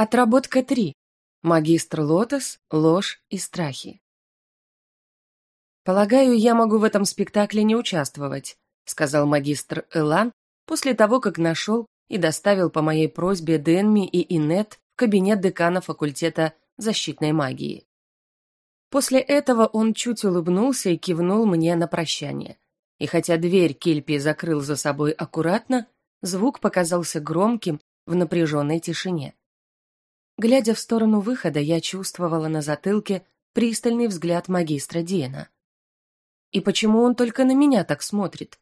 Отработка 3. Магистр Лотос, ложь и страхи. «Полагаю, я могу в этом спектакле не участвовать», сказал магистр Элан после того, как нашел и доставил по моей просьбе Денми и Инет в кабинет декана факультета защитной магии. После этого он чуть улыбнулся и кивнул мне на прощание. И хотя дверь Кильпи закрыл за собой аккуратно, звук показался громким в напряженной тишине. Глядя в сторону выхода, я чувствовала на затылке пристальный взгляд магистра Диена. И почему он только на меня так смотрит?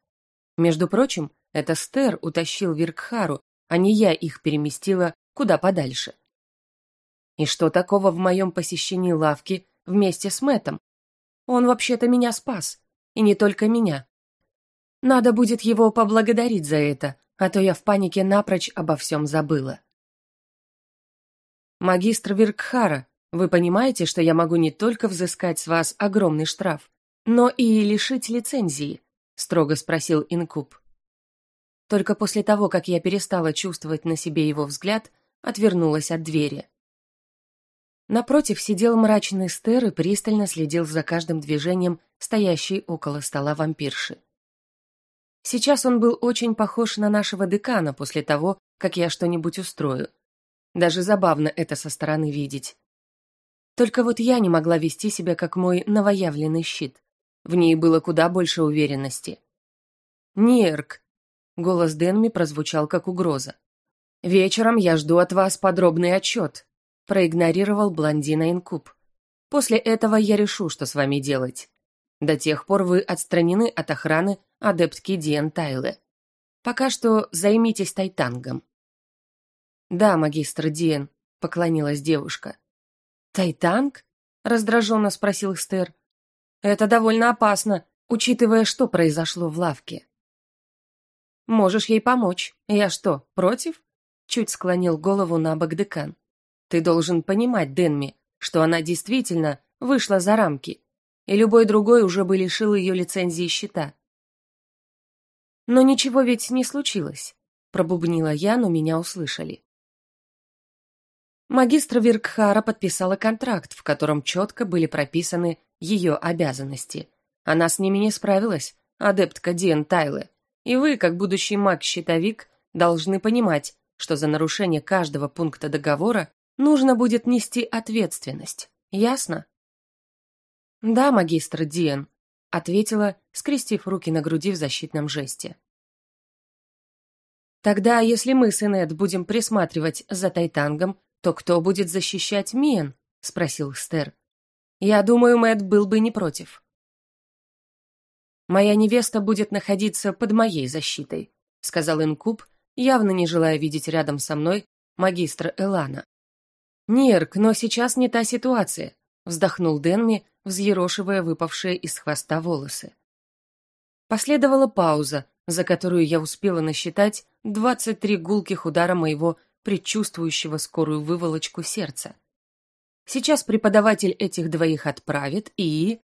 Между прочим, это Стер утащил Виркхару, а не я их переместила куда подальше. И что такого в моем посещении лавки вместе с Мэтом? Он вообще-то меня спас, и не только меня. Надо будет его поблагодарить за это, а то я в панике напрочь обо всем забыла. «Магистр Виркхара, вы понимаете, что я могу не только взыскать с вас огромный штраф, но и лишить лицензии?» — строго спросил Инкуб. Только после того, как я перестала чувствовать на себе его взгляд, отвернулась от двери. Напротив сидел мрачный стер и пристально следил за каждым движением стоящей около стола вампирши. Сейчас он был очень похож на нашего декана после того, как я что-нибудь устрою, даже забавно это со стороны видеть. Только вот я не могла вести себя как мой новоявленный щит. В ней было куда больше уверенности. «Нерк!» — голос Денми прозвучал как угроза. «Вечером я жду от вас подробный отчет», — проигнорировал блондина Инкуб. «После этого я решу, что с вами делать. До тех пор вы отстранены от охраны адептки Диэн Тайле. Пока что займитесь тайтангом». «Да, магистр Диен», — поклонилась девушка. «Тайтанг?» — раздраженно спросил Стер. «Это довольно опасно, учитывая, что произошло в лавке». «Можешь ей помочь. Я что, против?» Чуть склонил голову на бок декан. «Ты должен понимать, Денми, что она действительно вышла за рамки, и любой другой уже бы лишил ее лицензии счета». «Но ничего ведь не случилось», — пробубнила я, но меня услышали. Магистр Виркхара подписала контракт, в котором четко были прописаны ее обязанности. Она с ними не справилась, адептка Диэн Тайле. И вы, как будущий маг-щитовик, должны понимать, что за нарушение каждого пункта договора нужно будет нести ответственность. Ясно? Да, магистр Диэн, ответила, скрестив руки на груди в защитном жесте. Тогда, если мы с Инет будем присматривать за Тайтангом, то кто будет защищать Миен? спросил Стер. Я думаю, Мэт был бы не против. Моя невеста будет находиться под моей защитой, сказал Инкуб, явно не желая видеть рядом со мной магистра Элана. Нерк, но сейчас не та ситуация, вздохнул Денми, взъерошивая выпавшие из хвоста волосы. Последовала пауза, за которую я успела насчитать двадцать три гулких удара моего предчувствующего скорую выволочку сердца. Сейчас преподаватель этих двоих отправит и...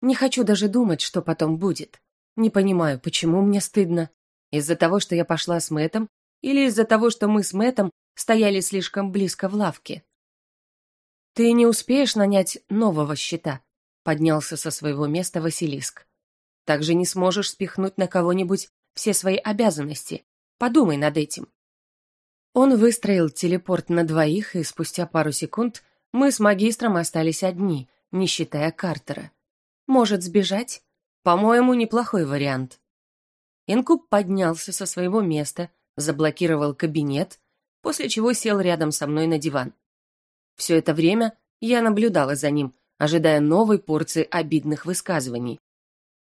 Не хочу даже думать, что потом будет. Не понимаю, почему мне стыдно. Из-за того, что я пошла с Мэтом, или из-за того, что мы с Мэтом стояли слишком близко в лавке. Ты не успеешь нанять нового счета, поднялся со своего места Василиск. Также не сможешь спихнуть на кого-нибудь все свои обязанности. Подумай над этим. Он выстроил телепорт на двоих, и спустя пару секунд мы с магистром остались одни, не считая Картера. Может сбежать? По-моему, неплохой вариант. Инкуб поднялся со своего места, заблокировал кабинет, после чего сел рядом со мной на диван. Все это время я наблюдала за ним, ожидая новой порции обидных высказываний.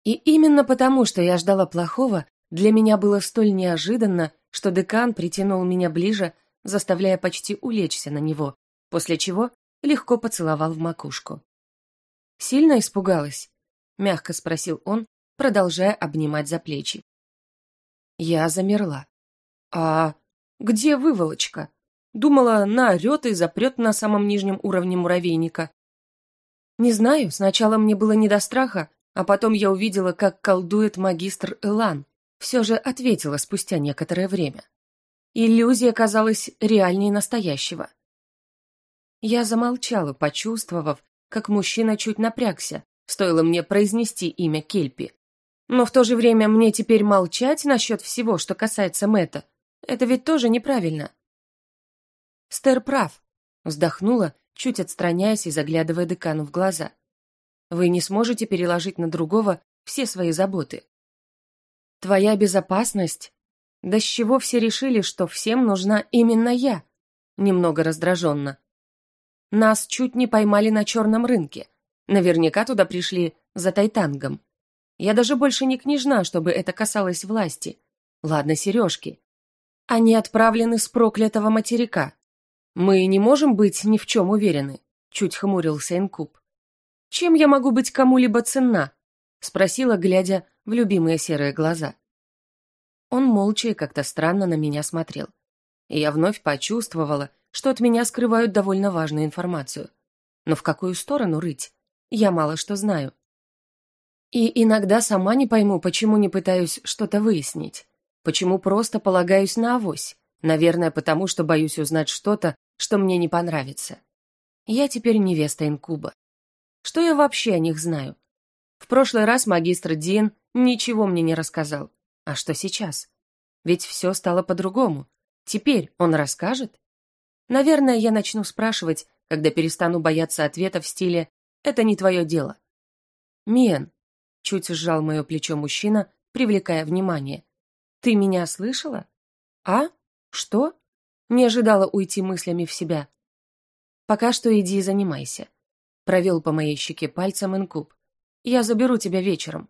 И именно потому, что я ждала плохого, для меня было столь неожиданно, что декан притянул меня ближе, заставляя почти улечься на него, после чего легко поцеловал в макушку. «Сильно испугалась?» — мягко спросил он, продолжая обнимать за плечи. Я замерла. «А где выволочка?» Думала, наорет и запрет на самом нижнем уровне муравейника. Не знаю, сначала мне было не до страха, а потом я увидела, как колдует магистр Элан все же ответила спустя некоторое время. Иллюзия казалась реальнее настоящего. Я замолчала, почувствовав, как мужчина чуть напрягся, стоило мне произнести имя Кельпи. Но в то же время мне теперь молчать насчет всего, что касается Мэтта. Это ведь тоже неправильно. Стер прав, вздохнула, чуть отстраняясь и заглядывая декану в глаза. Вы не сможете переложить на другого все свои заботы. Твоя безопасность? Да с чего все решили, что всем нужна именно я? Немного раздраженно. Нас чуть не поймали на черном рынке. Наверняка туда пришли за тайтангом. Я даже больше не княжна, чтобы это касалось власти. Ладно, сережки. Они отправлены с проклятого материка. Мы не можем быть ни в чем уверены, чуть хмурился Инкуб. Чем я могу быть кому-либо ценна? Спросила, глядя в любимые серые глаза. Он молча и как-то странно на меня смотрел. И я вновь почувствовала, что от меня скрывают довольно важную информацию. Но в какую сторону рыть? Я мало что знаю. И иногда сама не пойму, почему не пытаюсь что-то выяснить. Почему просто полагаюсь на авось. Наверное, потому что боюсь узнать что-то, что мне не понравится. Я теперь невеста инкуба. Что я вообще о них знаю? В прошлый раз магистр Дин ничего мне не рассказал. А что сейчас? Ведь все стало по-другому. Теперь он расскажет? Наверное, я начну спрашивать, когда перестану бояться ответа в стиле «это не твое дело». «Мен», — чуть сжал мое плечо мужчина, привлекая внимание. «Ты меня слышала? А? Что?» Не ожидала уйти мыслями в себя. «Пока что иди и занимайся», — провел по моей щеке пальцем инкуб. «Я заберу тебя вечером».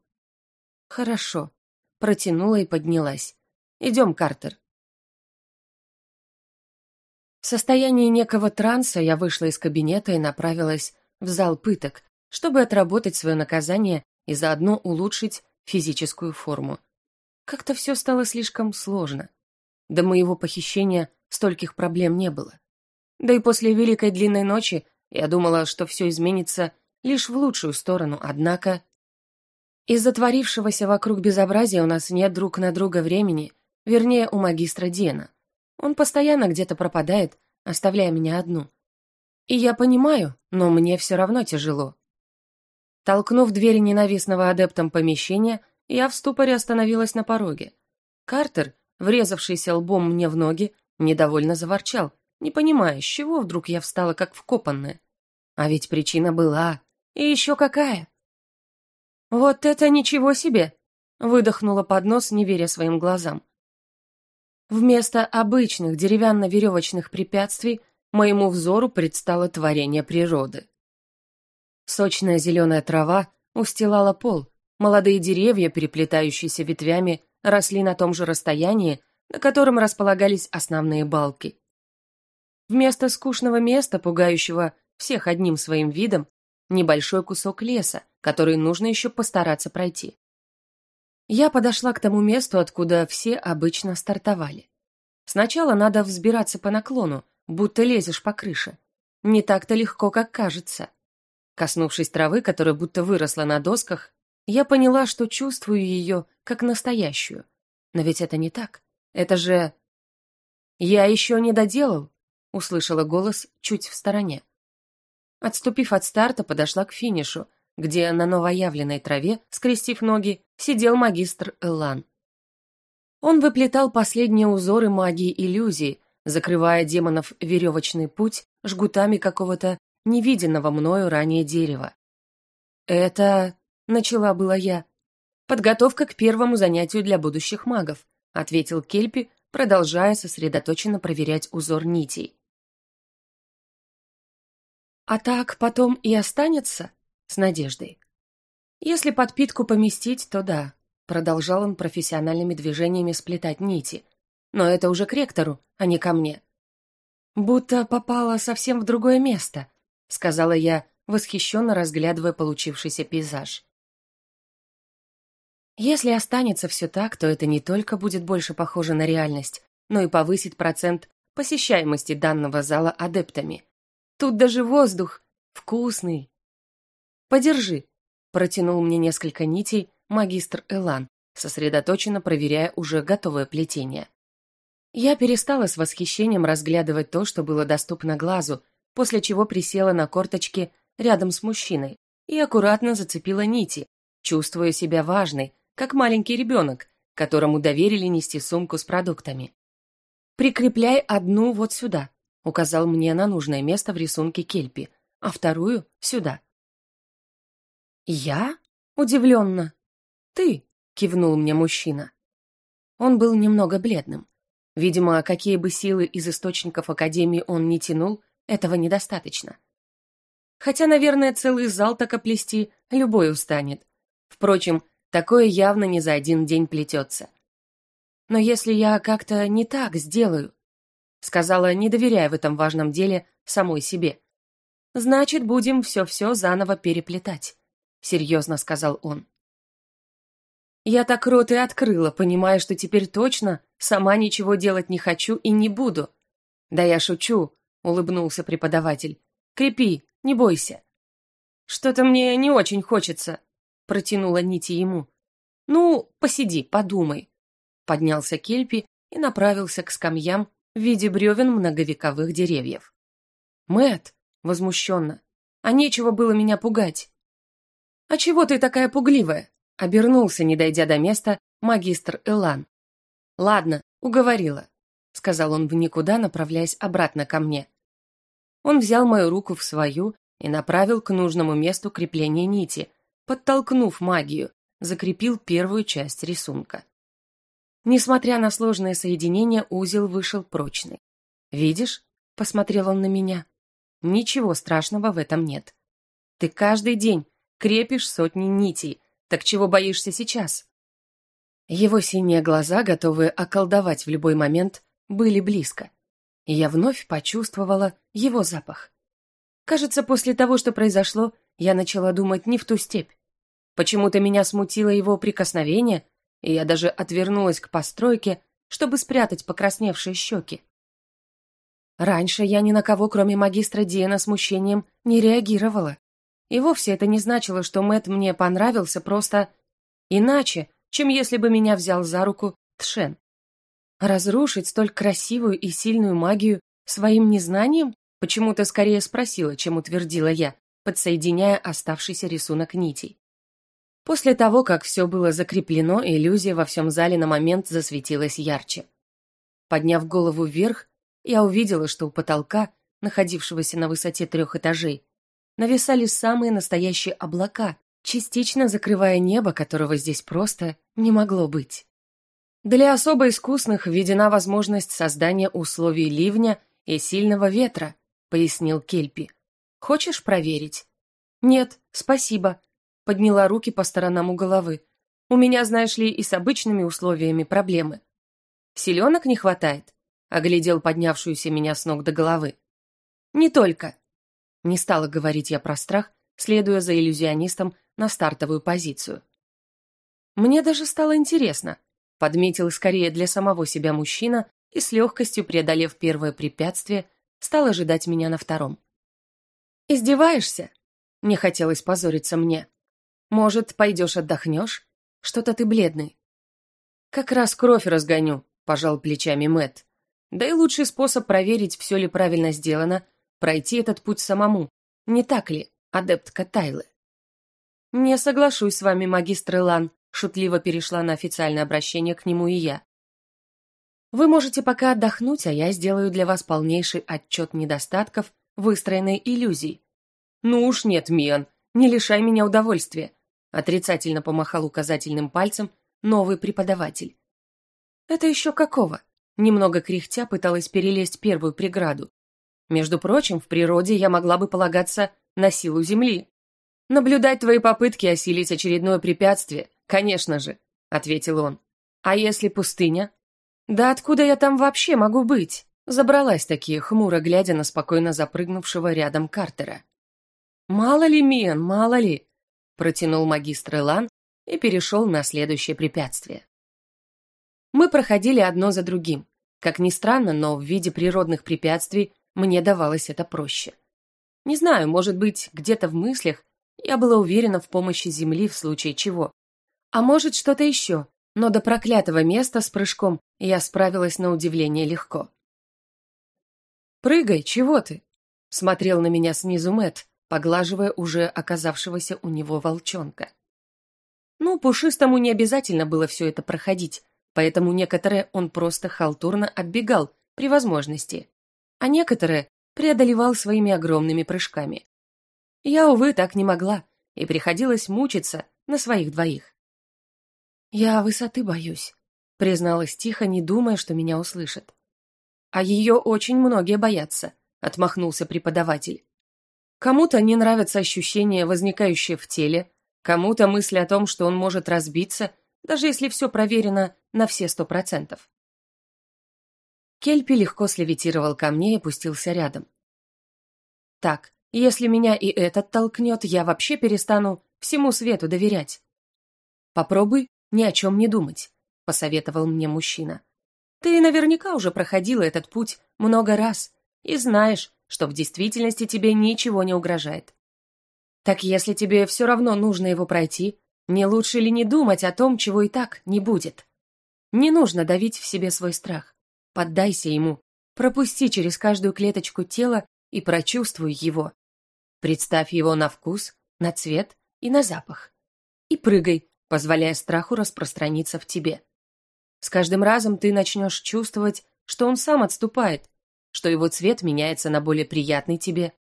«Хорошо», — протянула и поднялась. «Идем, Картер». В состоянии некого транса я вышла из кабинета и направилась в зал пыток, чтобы отработать свое наказание и заодно улучшить физическую форму. Как-то все стало слишком сложно. До моего похищения стольких проблем не было. Да и после Великой Длинной Ночи я думала, что все изменится лишь в лучшую сторону, однако... Из-за творившегося вокруг безобразия у нас нет друг на друга времени, вернее, у магистра Дена. Он постоянно где-то пропадает, оставляя меня одну. И я понимаю, но мне все равно тяжело. Толкнув двери ненавистного адептом помещения, я в ступоре остановилась на пороге. Картер, врезавшийся лбом мне в ноги, Недовольно заворчал, не понимая, с чего вдруг я встала как вкопанная. А ведь причина была. И еще какая. «Вот это ничего себе!» — выдохнула под нос, не веря своим глазам. Вместо обычных деревянно-веревочных препятствий моему взору предстало творение природы. Сочная зеленая трава устилала пол, молодые деревья, переплетающиеся ветвями, росли на том же расстоянии, на котором располагались основные балки. Вместо скучного места, пугающего всех одним своим видом, небольшой кусок леса, который нужно еще постараться пройти. Я подошла к тому месту, откуда все обычно стартовали. Сначала надо взбираться по наклону, будто лезешь по крыше. Не так-то легко, как кажется. Коснувшись травы, которая будто выросла на досках, я поняла, что чувствую ее как настоящую. Но ведь это не так. Это же... Я еще не доделал, услышала голос чуть в стороне. Отступив от старта, подошла к финишу, где на новоявленной траве, скрестив ноги, сидел магистр Эллан. Он выплетал последние узоры магии иллюзии, закрывая демонов веревочный путь жгутами какого-то невиденного мною ранее дерева. «Это...» — начала была я. «Подготовка к первому занятию для будущих магов ответил Кельпи, продолжая сосредоточенно проверять узор нитей. А так потом и останется? С надеждой. Если подпитку поместить, то да. Продолжал он профессиональными движениями сплетать нити. Но это уже к ректору, а не ко мне. Будто попала совсем в другое место, сказала я, восхищенно разглядывая получившийся пейзаж. Если останется все так, то это не только будет больше похоже на реальность, но и повысит процент посещаемости данного зала адептами. Тут даже воздух вкусный. Подержи, протянул мне несколько нитей магистр Элан, сосредоточенно проверяя уже готовое плетение. Я перестала с восхищением разглядывать то, что было доступно глазу, после чего присела на корточки рядом с мужчиной и аккуратно зацепила нити, чувствуя себя важной, как маленький ребенок, которому доверили нести сумку с продуктами. «Прикрепляй одну вот сюда», — указал мне на нужное место в рисунке кельпи, а вторую — сюда. «Я?» — удивленно. «Ты», — кивнул мне мужчина. Он был немного бледным. Видимо, какие бы силы из источников Академии он не тянул, этого недостаточно. Хотя, наверное, целый зал так оплести любой устанет. Впрочем, такое явно не за один день плетется. Но если я как-то не так сделаю, сказала, не доверяя в этом важном деле самой себе, значит, будем все-все заново переплетать, серьезно сказал он. Я так рот и открыла, понимая, что теперь точно сама ничего делать не хочу и не буду. Да я шучу, улыбнулся преподаватель. Крепи, не бойся. Что-то мне не очень хочется, протянула Нити ему. Ну, посиди, подумай. Поднялся Кельпи и направился к скамьям в виде бревен многовековых деревьев. Мэт, возмущенно, а нечего было меня пугать. А чего ты такая пугливая? Обернулся, не дойдя до места, магистр Элан. «Ладно, уговорила», — сказал он в никуда, направляясь обратно ко мне. Он взял мою руку в свою и направил к нужному месту крепления нити, подтолкнув магию, закрепил первую часть рисунка. Несмотря на сложное соединение, узел вышел прочный. «Видишь?» — посмотрел он на меня. «Ничего страшного в этом нет. Ты каждый день крепишь сотни нитей, так чего боишься сейчас? Его синие глаза, готовые околдовать в любой момент, были близко. И я вновь почувствовала его запах. Кажется, после того, что произошло, я начала думать не в ту степь. Почему-то меня смутило его прикосновение, и я даже отвернулась к постройке, чтобы спрятать покрасневшие щеки. Раньше я ни на кого, кроме магистра Диэна, смущением не реагировала. И вовсе это не значило, что Мэт мне понравился просто иначе, чем если бы меня взял за руку Тшен. Разрушить столь красивую и сильную магию своим незнанием? Почему-то скорее спросила, чем утвердила я, подсоединяя оставшийся рисунок нитей. После того, как все было закреплено, иллюзия во всем зале на момент засветилась ярче. Подняв голову вверх, я увидела, что у потолка, находившегося на высоте трех этажей, нависали самые настоящие облака, частично закрывая небо, которого здесь просто не могло быть. Для особо искусных введена возможность создания условий ливня и сильного ветра, пояснил Кельпи. Хочешь проверить? Нет, спасибо. Подняла руки по сторонам у головы. У меня, знаешь ли, и с обычными условиями проблемы. Селенок не хватает? Оглядел поднявшуюся меня с ног до головы. Не только. Не стала говорить я про страх, следуя за иллюзионистом на стартовую позицию. Мне даже стало интересно, подметил скорее для самого себя мужчина и с легкостью преодолев первое препятствие, стал ожидать меня на втором. «Издеваешься?» Не хотелось позориться мне. «Может, пойдешь отдохнешь? Что-то ты бледный». «Как раз кровь разгоню», — пожал плечами Мэт. «Да и лучший способ проверить, все ли правильно сделано, пройти этот путь самому. Не так ли, адептка Тайлы? «Не соглашусь с вами, магистр Илан», шутливо перешла на официальное обращение к нему и я. «Вы можете пока отдохнуть, а я сделаю для вас полнейший отчет недостатков выстроенной иллюзии». «Ну уж нет, Миан, не лишай меня удовольствия», отрицательно помахал указательным пальцем новый преподаватель. «Это еще какого?» Немного кряхтя пыталась перелезть первую преграду. Между прочим, в природе я могла бы полагаться на силу Земли. Наблюдать твои попытки осилить очередное препятствие, конечно же, ответил он. А если пустыня? Да откуда я там вообще могу быть? Забралась такие, хмуро глядя на спокойно запрыгнувшего рядом Картера. Мало ли, Миан, мало ли, протянул магистр Элан и перешел на следующее препятствие. Мы проходили одно за другим. Как ни странно, но в виде природных препятствий мне давалось это проще. Не знаю, может быть, где-то в мыслях я была уверена в помощи Земли в случае чего. А может, что-то еще, но до проклятого места с прыжком я справилась на удивление легко. «Прыгай, чего ты?» смотрел на меня снизу Мэт, поглаживая уже оказавшегося у него волчонка. Ну, пушистому не обязательно было все это проходить, поэтому некоторые он просто халтурно оббегал при возможности, а некоторые преодолевал своими огромными прыжками. Я, увы, так не могла, и приходилось мучиться на своих двоих. «Я высоты боюсь», — призналась тихо, не думая, что меня услышат. «А ее очень многие боятся», — отмахнулся преподаватель. «Кому-то не нравятся ощущения, возникающие в теле, кому-то мысли о том, что он может разбиться, даже если все проверено на все сто процентов. Кельпи легко слевитировал ко мне и пустился рядом. «Так, если меня и этот толкнет, я вообще перестану всему свету доверять». «Попробуй ни о чем не думать», — посоветовал мне мужчина. «Ты наверняка уже проходила этот путь много раз и знаешь, что в действительности тебе ничего не угрожает. Так если тебе все равно нужно его пройти, не лучше ли не думать о том, чего и так не будет? Не нужно давить в себе свой страх. Поддайся ему, пропусти через каждую клеточку тела и прочувствуй его. Представь его на вкус, на цвет и на запах. И прыгай, позволяя страху распространиться в тебе. С каждым разом ты начнешь чувствовать, что он сам отступает, что его цвет меняется на более приятный тебе,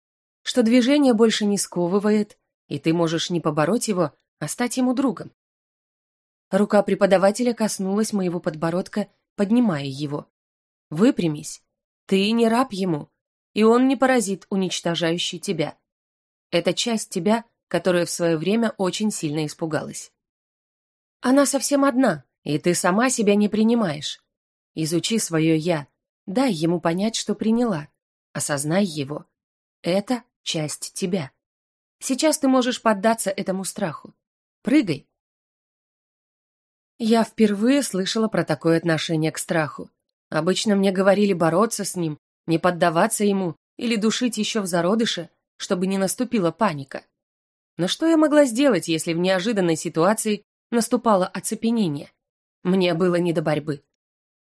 что движение больше не сковывает, и ты можешь не побороть его, а стать ему другом. Рука преподавателя коснулась моего подбородка, поднимая его. Выпрямись. Ты не раб ему, и он не паразит, уничтожающий тебя. Это часть тебя, которая в свое время очень сильно испугалась. Она совсем одна, и ты сама себя не принимаешь. Изучи свое «я», дай ему понять, что приняла. Осознай его. Это часть тебя. Сейчас ты можешь поддаться этому страху. Прыгай. Я впервые слышала про такое отношение к страху. Обычно мне говорили бороться с ним, не поддаваться ему или душить еще в зародыше, чтобы не наступила паника. Но что я могла сделать, если в неожиданной ситуации наступало оцепенение? Мне было не до борьбы.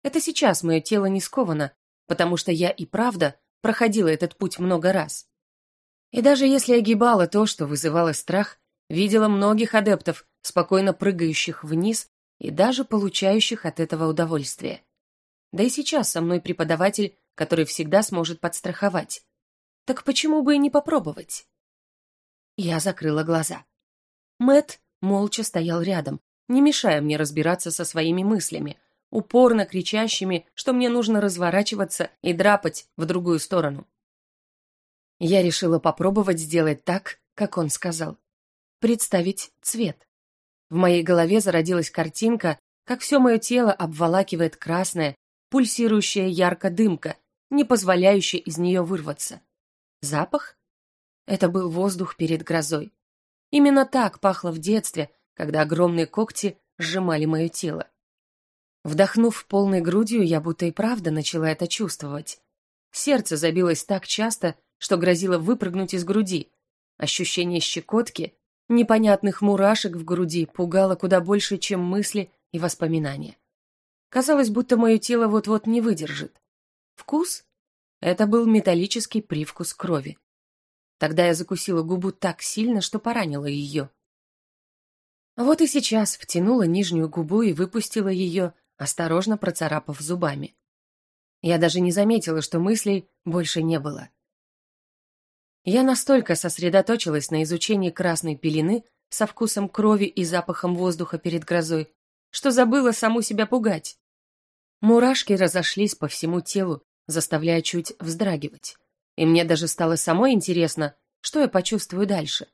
Это сейчас мое тело не сковано, потому что я и правда проходила этот путь много раз. И даже если огибала то, что вызывало страх, видела многих адептов, спокойно прыгающих вниз и даже получающих от этого удовольствие. Да и сейчас со мной преподаватель, который всегда сможет подстраховать. Так почему бы и не попробовать? Я закрыла глаза. Мэт молча стоял рядом, не мешая мне разбираться со своими мыслями, упорно кричащими, что мне нужно разворачиваться и драпать в другую сторону. Я решила попробовать сделать так, как он сказал. Представить цвет. В моей голове зародилась картинка, как все мое тело обволакивает красное, пульсирующая ярко дымка, не позволяющая из нее вырваться. Запах? Это был воздух перед грозой. Именно так пахло в детстве, когда огромные когти сжимали мое тело. Вдохнув полной грудью, я будто и правда начала это чувствовать. Сердце забилось так часто, что грозило выпрыгнуть из груди. Ощущение щекотки, непонятных мурашек в груди пугало куда больше, чем мысли и воспоминания. Казалось, будто мое тело вот-вот не выдержит. Вкус? Это был металлический привкус крови. Тогда я закусила губу так сильно, что поранила ее. Вот и сейчас втянула нижнюю губу и выпустила ее, осторожно процарапав зубами. Я даже не заметила, что мыслей больше не было. Я настолько сосредоточилась на изучении красной пелены со вкусом крови и запахом воздуха перед грозой, что забыла саму себя пугать. Мурашки разошлись по всему телу, заставляя чуть вздрагивать. И мне даже стало самой интересно, что я почувствую дальше.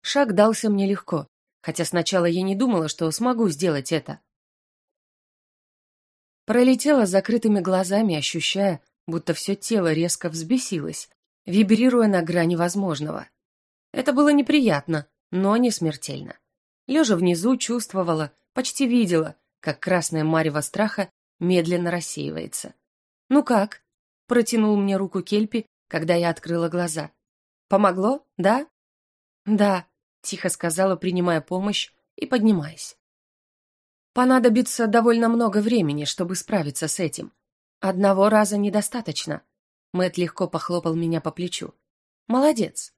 Шаг дался мне легко, хотя сначала я не думала, что смогу сделать это. Пролетела закрытыми глазами, ощущая, будто все тело резко взбесилось, вибрируя на грани возможного. Это было неприятно, но не смертельно. Лежа внизу, чувствовала, почти видела, как красная марево страха медленно рассеивается. «Ну как?» — протянул мне руку Кельпи, когда я открыла глаза. «Помогло, да?» «Да», — тихо сказала, принимая помощь и поднимаясь. «Понадобится довольно много времени, чтобы справиться с этим. Одного раза недостаточно. Мэт легко похлопал меня по плечу. «Молодец!»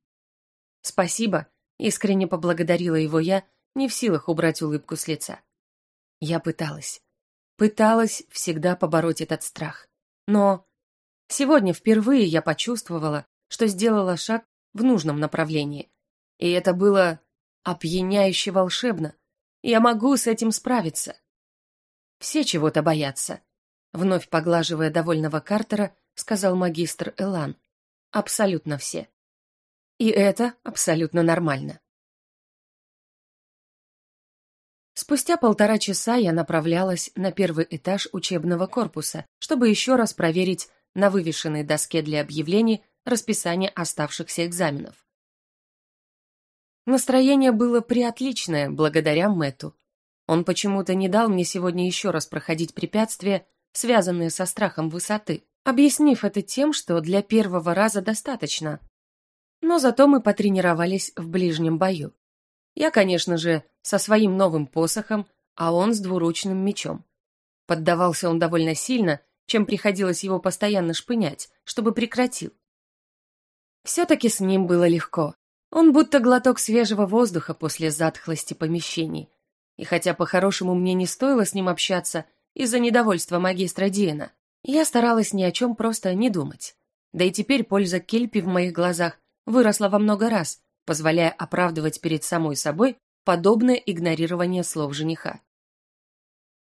«Спасибо», — искренне поблагодарила его я, не в силах убрать улыбку с лица. Я пыталась. Пыталась всегда побороть этот страх. Но сегодня впервые я почувствовала, что сделала шаг в нужном направлении. И это было опьяняюще волшебно. Я могу с этим справиться. Все чего-то боятся. Вновь поглаживая довольного Картера, сказал магистр Элан. Абсолютно все. И это абсолютно нормально. Спустя полтора часа я направлялась на первый этаж учебного корпуса, чтобы еще раз проверить на вывешенной доске для объявлений расписание оставшихся экзаменов. Настроение было приотличное, благодаря Мэту. Он почему-то не дал мне сегодня еще раз проходить препятствия, связанные со страхом высоты, объяснив это тем, что для первого раза достаточно. Но зато мы потренировались в ближнем бою. Я, конечно же, со своим новым посохом, а он с двуручным мечом. Поддавался он довольно сильно, чем приходилось его постоянно шпынять, чтобы прекратил. Все-таки с ним было легко. Он будто глоток свежего воздуха после затхлости помещений. И хотя по-хорошему мне не стоило с ним общаться из-за недовольства магистра Диэна, я старалась ни о чем просто не думать. Да и теперь польза Кельпи в моих глазах выросла во много раз, позволяя оправдывать перед самой собой подобное игнорирование слов жениха.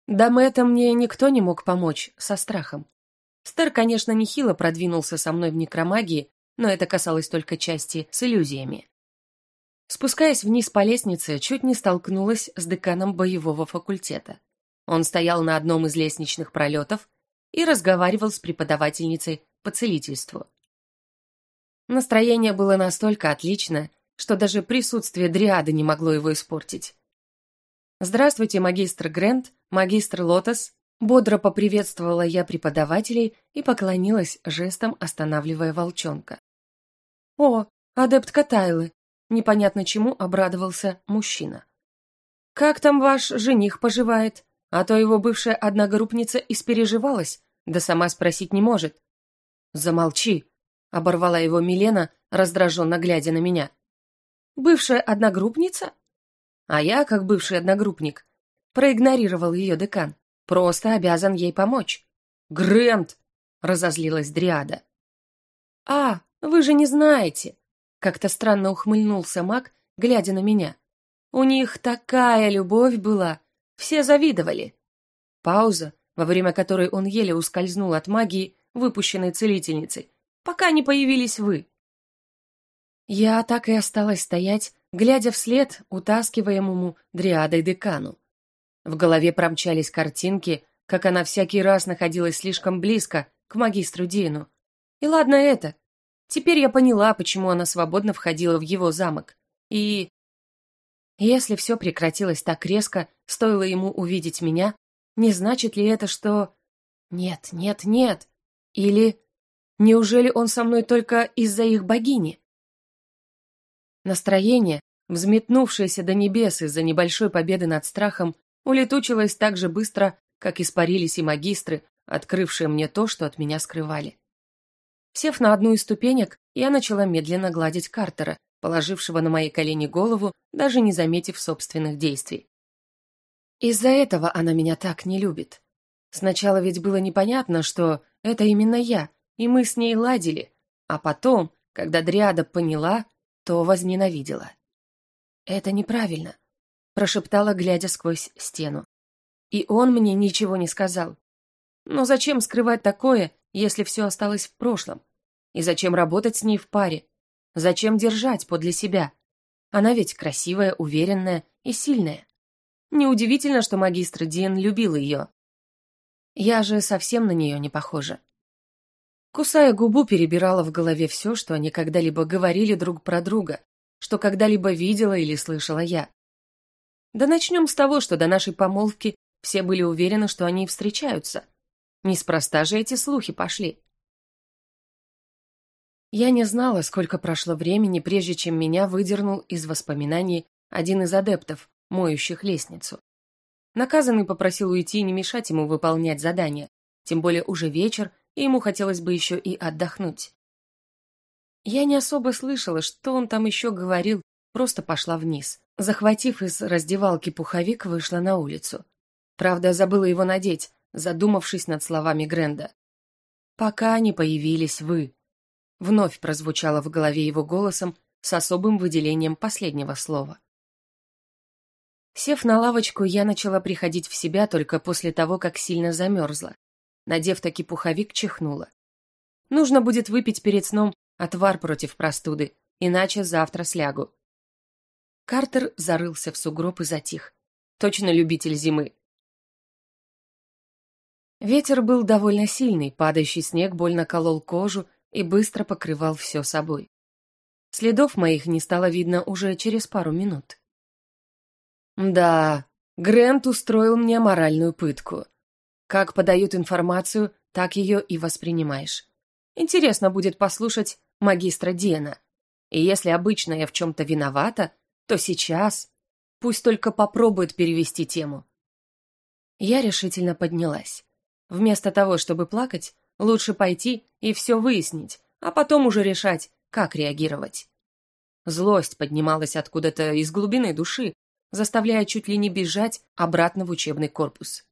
Да Мэтта мне никто не мог помочь со страхом. Стер, конечно, нехило продвинулся со мной в некромагии, но это касалось только части с иллюзиями. Спускаясь вниз по лестнице, чуть не столкнулась с деканом боевого факультета. Он стоял на одном из лестничных пролетов и разговаривал с преподавательницей по целительству. Настроение было настолько отлично, что даже присутствие дриады не могло его испортить. «Здравствуйте, магистр Грент, магистр Лотос», бодро поприветствовала я преподавателей и поклонилась жестом, останавливая волчонка. «О, адептка Тайлы!» Непонятно чему обрадовался мужчина. «Как там ваш жених поживает? А то его бывшая одногруппница испереживалась, да сама спросить не может». «Замолчи!» — оборвала его Милена, раздраженно глядя на меня. «Бывшая одногруппница?» А я, как бывший одногруппник, проигнорировал ее декан. Просто обязан ей помочь. «Грэмт!» — разозлилась Дриада. «А, вы же не знаете!» Как-то странно ухмыльнулся маг, глядя на меня. «У них такая любовь была! Все завидовали!» Пауза, во время которой он еле ускользнул от магии, выпущенной целительницей, пока не появились вы. Я так и осталась стоять, глядя вслед утаскиваемому дриадой декану. В голове промчались картинки, как она всякий раз находилась слишком близко к магистру Дину. И ладно это, Теперь я поняла, почему она свободно входила в его замок. И... Если все прекратилось так резко, стоило ему увидеть меня, не значит ли это, что... Нет, нет, нет. Или... Неужели он со мной только из-за их богини? Настроение, взметнувшееся до небес из-за небольшой победы над страхом, улетучилось так же быстро, как испарились и магистры, открывшие мне то, что от меня скрывали. Сев на одну из ступенек, я начала медленно гладить Картера, положившего на мои колени голову, даже не заметив собственных действий. Из-за этого она меня так не любит. Сначала ведь было непонятно, что это именно я, и мы с ней ладили, а потом, когда Дриада поняла, то возненавидела. «Это неправильно», — прошептала, глядя сквозь стену. И он мне ничего не сказал. Но зачем скрывать такое, если все осталось в прошлом? И зачем работать с ней в паре? Зачем держать подле себя? Она ведь красивая, уверенная и сильная. Неудивительно, что магистр Диен любил ее. Я же совсем на нее не похожа. Кусая губу, перебирала в голове все, что они когда-либо говорили друг про друга, что когда-либо видела или слышала я. Да начнем с того, что до нашей помолвки все были уверены, что они встречаются. Неспроста же эти слухи пошли. Я не знала, сколько прошло времени, прежде чем меня выдернул из воспоминаний один из адептов, моющих лестницу. Наказанный попросил уйти и не мешать ему выполнять задание, тем более уже вечер, и ему хотелось бы еще и отдохнуть. Я не особо слышала, что он там еще говорил, просто пошла вниз. Захватив из раздевалки пуховик, вышла на улицу. Правда, забыла его надеть, задумавшись над словами Гренда. «Пока не появились вы», — вновь прозвучало в голове его голосом с особым выделением последнего слова. Сев на лавочку, я начала приходить в себя только после того, как сильно замерзла. Надев таки пуховик, чихнула. Нужно будет выпить перед сном отвар против простуды, иначе завтра слягу. Картер зарылся в сугроб и затих. Точно любитель зимы. Ветер был довольно сильный, падающий снег больно колол кожу и быстро покрывал все собой. Следов моих не стало видно уже через пару минут. Да, Грент устроил мне моральную пытку. Как подают информацию, так ее и воспринимаешь. Интересно будет послушать магистра Диена. И если обычно я в чем-то виновата, то сейчас пусть только попробует перевести тему. Я решительно поднялась. Вместо того, чтобы плакать, лучше пойти и все выяснить, а потом уже решать, как реагировать. Злость поднималась откуда-то из глубины души, заставляя чуть ли не бежать обратно в учебный корпус.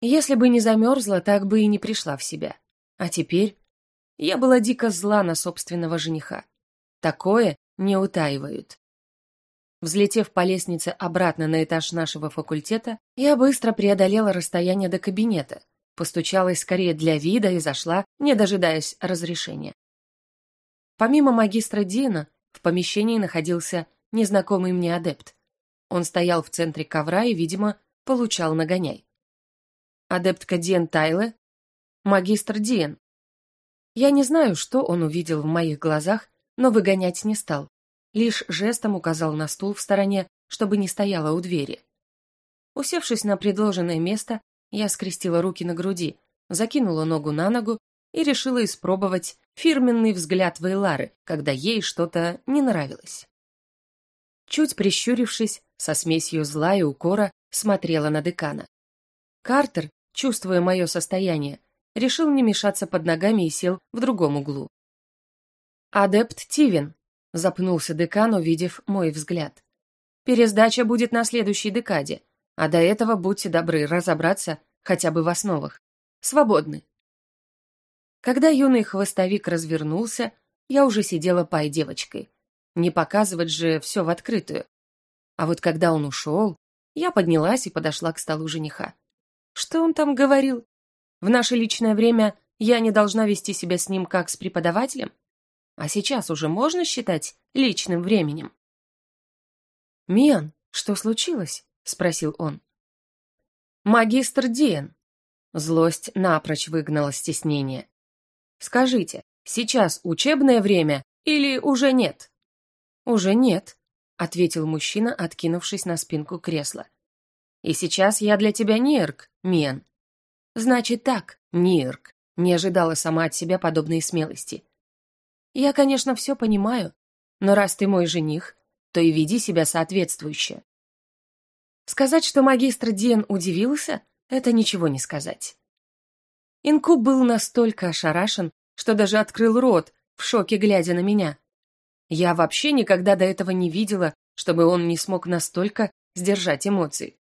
Если бы не замерзла, так бы и не пришла в себя. А теперь я была дико зла на собственного жениха. Такое не утаивают. Взлетев по лестнице обратно на этаж нашего факультета, я быстро преодолела расстояние до кабинета, постучалась скорее для вида и зашла, не дожидаясь разрешения. Помимо магистра Дина, в помещении находился незнакомый мне адепт. Он стоял в центре ковра и, видимо, получал нагоняй. Адептка Диен Тайле, магистр Диен. Я не знаю, что он увидел в моих глазах, но выгонять не стал лишь жестом указал на стул в стороне, чтобы не стояла у двери. Усевшись на предложенное место, я скрестила руки на груди, закинула ногу на ногу и решила испробовать фирменный взгляд Вейлары, когда ей что-то не нравилось. Чуть прищурившись, со смесью зла и укора, смотрела на декана. Картер, чувствуя мое состояние, решил не мешаться под ногами и сел в другом углу. «Адепт Тивин», Запнулся декан, увидев мой взгляд. Пересдача будет на следующей декаде, а до этого будьте добры разобраться хотя бы в основах. Свободны. Когда юный хвостовик развернулся, я уже сидела пай девочкой. Не показывать же все в открытую. А вот когда он ушел, я поднялась и подошла к столу жениха. Что он там говорил? В наше личное время я не должна вести себя с ним как с преподавателем? А сейчас уже можно считать личным временем? «Миан, что случилось?» — спросил он. «Магистр Диен». Злость напрочь выгнала стеснение. «Скажите, сейчас учебное время или уже нет?» «Уже нет», — ответил мужчина, откинувшись на спинку кресла. «И сейчас я для тебя Нирк, Миан». «Значит так, Нирк», — не ожидала сама от себя подобной смелости. Я, конечно, все понимаю, но раз ты мой жених, то и веди себя соответствующе. Сказать, что магистр Диен удивился, это ничего не сказать. Инкуб был настолько ошарашен, что даже открыл рот, в шоке глядя на меня. Я вообще никогда до этого не видела, чтобы он не смог настолько сдержать эмоции.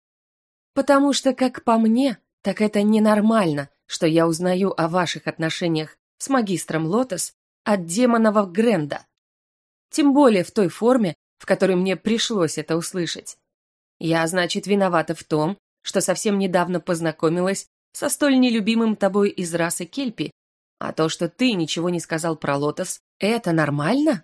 Потому что, как по мне, так это ненормально, что я узнаю о ваших отношениях с магистром Лотос от демонового Гренда. Тем более в той форме, в которой мне пришлось это услышать. Я, значит, виновата в том, что совсем недавно познакомилась со столь нелюбимым тобой из расы Кельпи, а то, что ты ничего не сказал про Лотос, это нормально?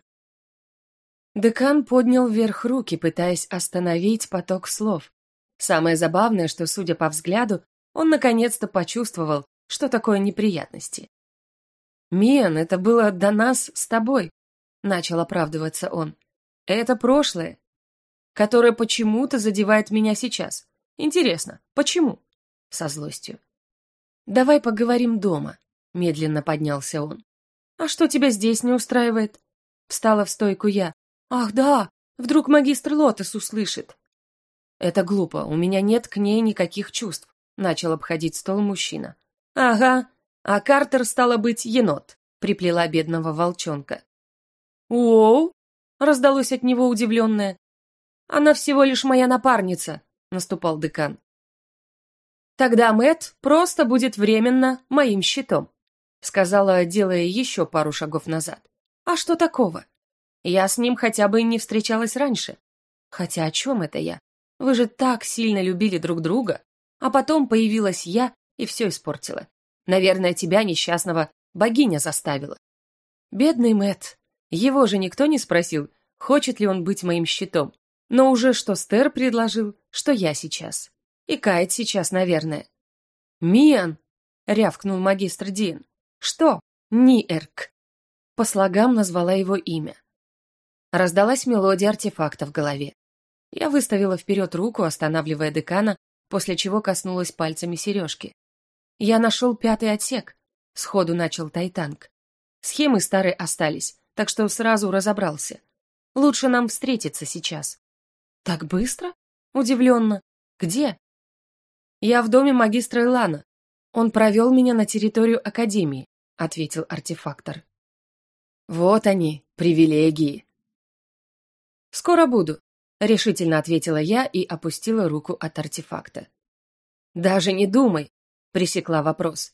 Декан поднял вверх руки, пытаясь остановить поток слов. Самое забавное, что, судя по взгляду, он наконец-то почувствовал, что такое неприятности. «Мен, это было до нас с тобой», — начал оправдываться он. «Это прошлое, которое почему-то задевает меня сейчас. Интересно, почему?» Со злостью. «Давай поговорим дома», — медленно поднялся он. «А что тебя здесь не устраивает?» Встала в стойку я. «Ах, да, вдруг магистр Лотос услышит». «Это глупо, у меня нет к ней никаких чувств», — начал обходить стол мужчина. «Ага, А Картер, стало быть, енот, приплела бедного волчонка. «Уоу!» — раздалось от него удивленное. «Она всего лишь моя напарница», — наступал декан. «Тогда Мэт просто будет временно моим щитом», — сказала, делая еще пару шагов назад. «А что такого? Я с ним хотя бы не встречалась раньше. Хотя о чем это я? Вы же так сильно любили друг друга. А потом появилась я и все испортила. Наверное, тебя, несчастного, богиня заставила. Бедный Мэт. Его же никто не спросил, хочет ли он быть моим щитом. Но уже что Стер предложил, что я сейчас. И Кайт сейчас, наверное. «Миан!» — рявкнул магистр Дин. «Что?» «Ниэрк». По слогам назвала его имя. Раздалась мелодия артефакта в голове. Я выставила вперед руку, останавливая декана, после чего коснулась пальцами сережки. Я нашел пятый отсек. Сходу начал Тайтанг. Схемы старые остались, так что сразу разобрался. Лучше нам встретиться сейчас. Так быстро? Удивленно. Где? Я в доме магистра Илана. Он провел меня на территорию Академии, ответил артефактор. Вот они, привилегии. Скоро буду, решительно ответила я и опустила руку от артефакта. Даже не думай, Пресекла вопрос.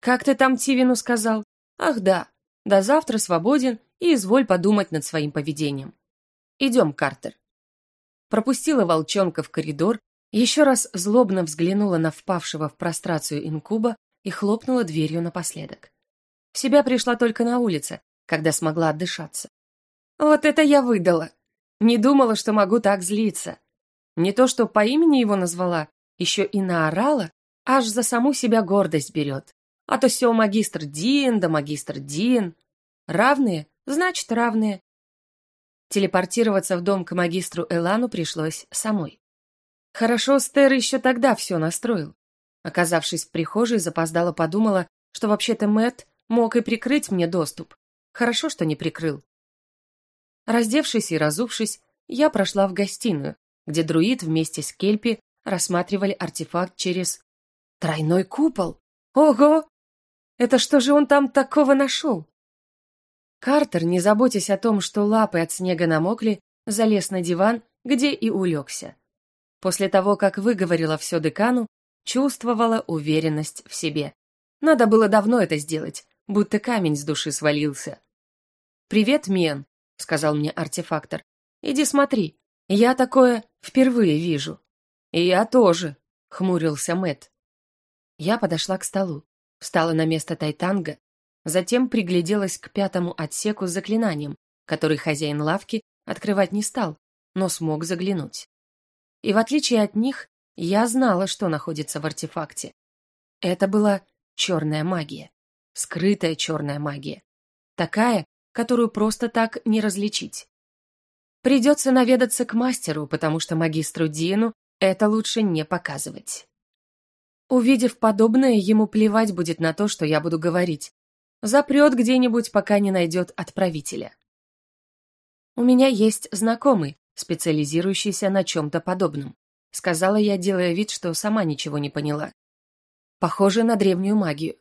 «Как ты там Тивину сказал? Ах да, до завтра свободен и изволь подумать над своим поведением. Идем, Картер». Пропустила волчонка в коридор, еще раз злобно взглянула на впавшего в прострацию инкуба и хлопнула дверью напоследок. В себя пришла только на улице, когда смогла отдышаться. Вот это я выдала. Не думала, что могу так злиться. Не то, что по имени его назвала, еще и наорала, Аж за саму себя гордость берет. А то все магистр Дин, да магистр Дин. Равные? Значит, равные. Телепортироваться в дом к магистру Элану пришлось самой. Хорошо, Стер еще тогда все настроил. Оказавшись в прихожей, запоздала подумала, что вообще-то Мэт мог и прикрыть мне доступ. Хорошо, что не прикрыл. Раздевшись и разувшись, я прошла в гостиную, где друид вместе с Кельпи рассматривали артефакт через Тройной купол? Ого! Это что же он там такого нашел? Картер, не заботясь о том, что лапы от снега намокли, залез на диван, где и улегся. После того, как выговорила все декану, чувствовала уверенность в себе. Надо было давно это сделать, будто камень с души свалился. «Привет, Мен», — сказал мне артефактор. «Иди смотри, я такое впервые вижу». «И я тоже», — хмурился Мэт. Я подошла к столу, встала на место тайтанга, затем пригляделась к пятому отсеку с заклинанием, который хозяин лавки открывать не стал, но смог заглянуть. И в отличие от них, я знала, что находится в артефакте. Это была черная магия, скрытая черная магия, такая, которую просто так не различить. Придется наведаться к мастеру, потому что магистру Дину это лучше не показывать. Увидев подобное, ему плевать будет на то, что я буду говорить. Запрет где-нибудь, пока не найдет отправителя. «У меня есть знакомый, специализирующийся на чем-то подобном», сказала я, делая вид, что сама ничего не поняла. «Похоже на древнюю магию».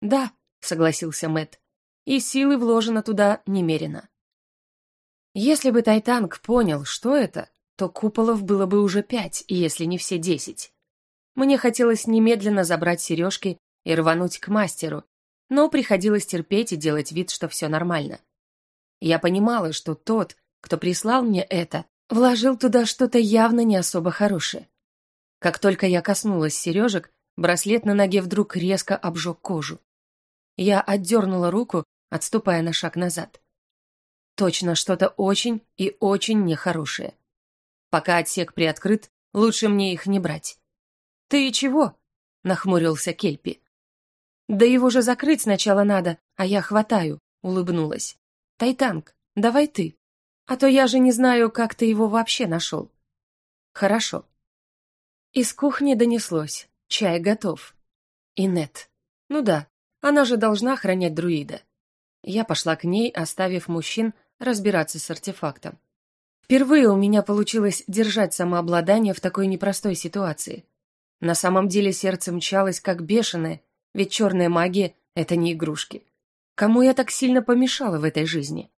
«Да», — согласился Мэт, «и силы вложено туда немерено». Если бы Тайтанг понял, что это, то куполов было бы уже пять, если не все десять. Мне хотелось немедленно забрать сережки и рвануть к мастеру, но приходилось терпеть и делать вид, что все нормально. Я понимала, что тот, кто прислал мне это, вложил туда что-то явно не особо хорошее. Как только я коснулась сережек, браслет на ноге вдруг резко обжег кожу. Я отдернула руку, отступая на шаг назад. Точно что-то очень и очень нехорошее. Пока отсек приоткрыт, лучше мне их не брать. «Ты чего?» — нахмурился Кельпи. «Да его же закрыть сначала надо, а я хватаю», — улыбнулась. «Тайтанг, давай ты, а то я же не знаю, как ты его вообще нашел». «Хорошо». Из кухни донеслось. Чай готов. Инет. Ну да, она же должна охранять друида. Я пошла к ней, оставив мужчин разбираться с артефактом. Впервые у меня получилось держать самообладание в такой непростой ситуации. На самом деле сердце мчалось как бешеное, ведь черная магия — это не игрушки. Кому я так сильно помешала в этой жизни?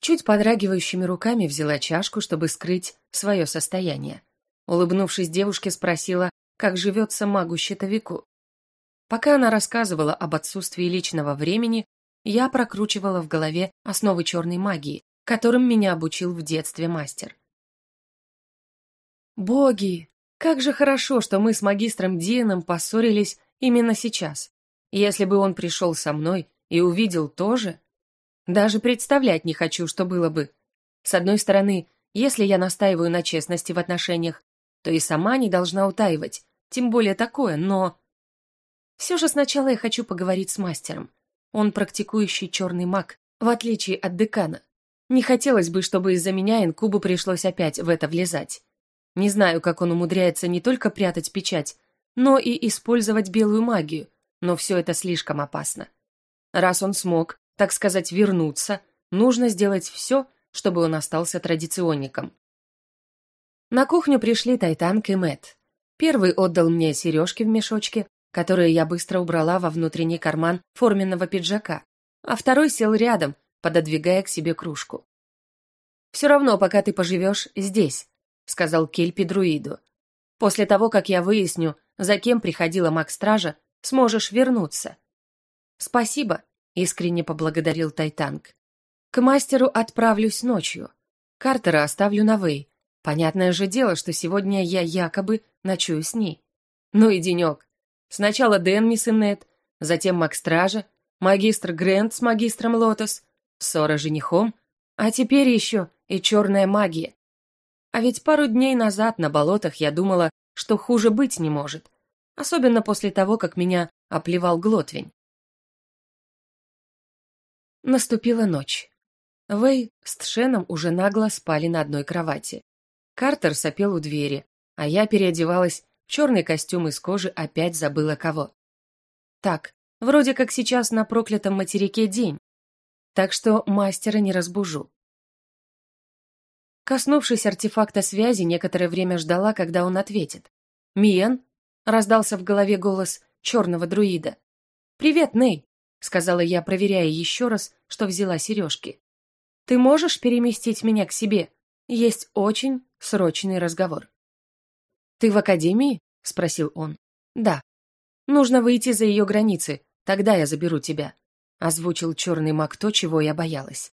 Чуть подрагивающими руками взяла чашку, чтобы скрыть свое состояние. Улыбнувшись девушке, спросила, как живется магу-щитовику. Пока она рассказывала об отсутствии личного времени, я прокручивала в голове основы черной магии, которым меня обучил в детстве мастер. Боги, как же хорошо, что мы с магистром Дианом поссорились именно сейчас. Если бы он пришел со мной и увидел тоже, даже представлять не хочу, что было бы. С одной стороны, если я настаиваю на честности в отношениях, то и сама не должна утаивать, тем более такое, но... Все же сначала я хочу поговорить с мастером. Он практикующий черный маг, в отличие от декана. Не хотелось бы, чтобы из-за меня инкубу пришлось опять в это влезать. Не знаю, как он умудряется не только прятать печать, но и использовать белую магию, но все это слишком опасно. Раз он смог, так сказать, вернуться, нужно сделать все, чтобы он остался традиционником. На кухню пришли Тайтанк и Мэт. Первый отдал мне сережки в мешочке, которые я быстро убрала во внутренний карман форменного пиджака, а второй сел рядом, пододвигая к себе кружку. «Все равно, пока ты поживешь здесь», — сказал Кельпи друиду. «После того, как я выясню, за кем приходила маг-стража, сможешь вернуться». «Спасибо», — искренне поблагодарил Тайтанг. «К мастеру отправлюсь ночью. Картера оставлю на Вэй. Понятное же дело, что сегодня я якобы ночую с ней. Ну и денек. Сначала Дэн, мисс Иннет, затем Мак-стража, магистр Грэнд с магистром Лотос, ссора женихом, а теперь еще и черная магия. А ведь пару дней назад на болотах я думала, что хуже быть не может, особенно после того, как меня оплевал Глотвень. Наступила ночь. Вэй с Тшеном уже нагло спали на одной кровати. Картер сопел у двери, а я переодевалась в черный костюм из кожи, опять забыла кого. Так, вроде как сейчас на проклятом материке день, так что мастера не разбужу. Коснувшись артефакта связи, некоторое время ждала, когда он ответит. «Миен?» — раздался в голове голос черного друида. «Привет, Ней!» — сказала я, проверяя еще раз, что взяла сережки. «Ты можешь переместить меня к себе? Есть очень срочный разговор». «Ты в академии?» — спросил он. «Да. Нужно выйти за ее границы, тогда я заберу тебя», — озвучил черный маг то, чего я боялась.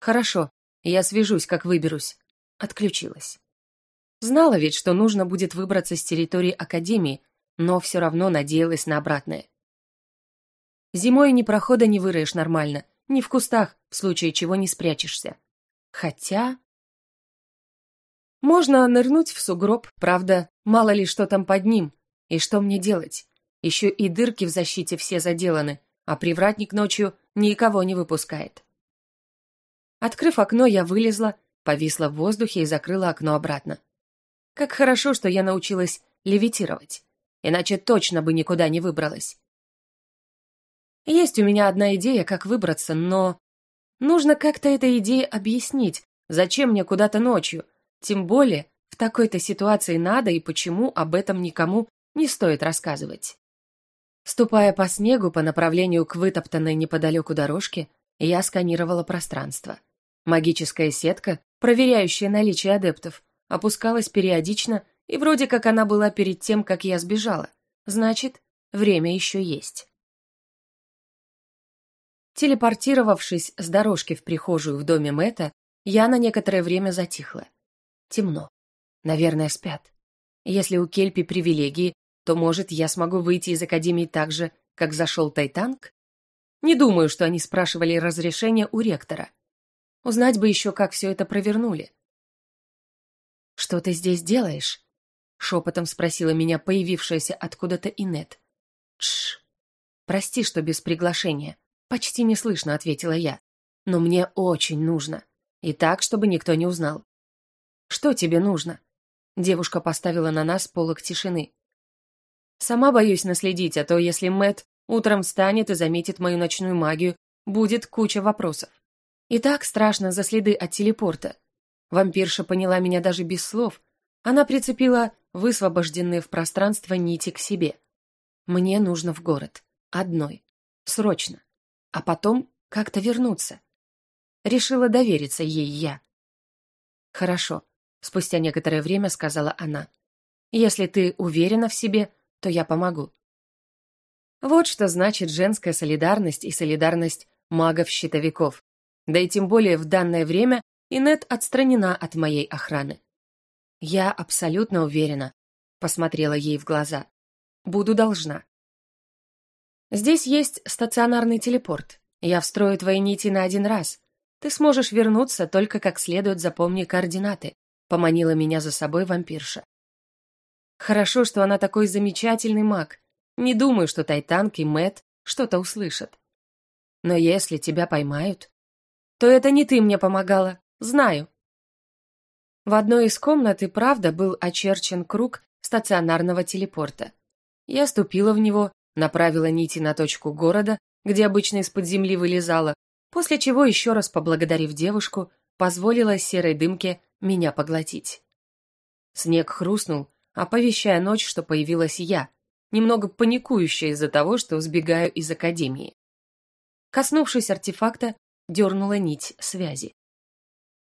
«Хорошо, я свяжусь, как выберусь». Отключилась. Знала ведь, что нужно будет выбраться с территории академии, но все равно надеялась на обратное. Зимой ни прохода не выроешь нормально, ни в кустах, в случае чего не спрячешься. Хотя... Можно нырнуть в сугроб, правда, мало ли что там под ним. И что мне делать? Еще и дырки в защите все заделаны, а привратник ночью никого не выпускает. Открыв окно, я вылезла, повисла в воздухе и закрыла окно обратно. Как хорошо, что я научилась левитировать, иначе точно бы никуда не выбралась. Есть у меня одна идея, как выбраться, но... Нужно как-то этой идее объяснить, зачем мне куда-то ночью, тем более в такой-то ситуации надо и почему об этом никому не стоит рассказывать. Ступая по снегу по направлению к вытоптанной неподалеку дорожке, я сканировала пространство. Магическая сетка, проверяющая наличие адептов, опускалась периодично, и вроде как она была перед тем, как я сбежала. Значит, время еще есть. Телепортировавшись с дорожки в прихожую в доме Мэтта, я на некоторое время затихла. Темно. Наверное, спят. Если у Кельпи привилегии, то, может, я смогу выйти из Академии так же, как зашел Тайтанг? Не думаю, что они спрашивали разрешения у ректора. Узнать бы еще, как все это провернули. «Что ты здесь делаешь?» — шепотом спросила меня появившаяся откуда-то Инет. «Тш! Прости, что без приглашения», Почти неслышно ответила я. Но мне очень нужно. И так, чтобы никто не узнал. Что тебе нужно? Девушка поставила на нас полок тишины. Сама боюсь наследить, а то если Мэт утром встанет и заметит мою ночную магию, будет куча вопросов. И так страшно за следы от телепорта. Вампирша поняла меня даже без слов. Она прицепила высвобожденные в пространство нити к себе. Мне нужно в город. Одной. Срочно. А потом как-то вернуться. Решила довериться ей я. Хорошо, спустя некоторое время сказала она. Если ты уверена в себе, то я помогу. Вот что значит женская солидарность и солидарность магов-щитовиков. Да и тем более в данное время Инет отстранена от моей охраны. Я абсолютно уверена, посмотрела ей в глаза. Буду должна. Здесь есть стационарный телепорт. Я встрою твои нити на один раз. Ты сможешь вернуться, только как следует запомни координаты, поманила меня за собой вампирша. Хорошо, что она такой замечательный маг. Не думаю, что Тайтанг и Мэт что-то услышат. Но если тебя поймают, то это не ты мне помогала, знаю. В одной из комнат и правда был очерчен круг стационарного телепорта. Я ступила в него, направила нити на точку города, где обычно из-под земли вылезала, после чего, еще раз поблагодарив девушку, позволила серой дымке меня поглотить. Снег хрустнул, оповещая ночь, что появилась я, немного паникующая из-за того, что сбегаю из академии. Коснувшись артефакта, дернула нить связи.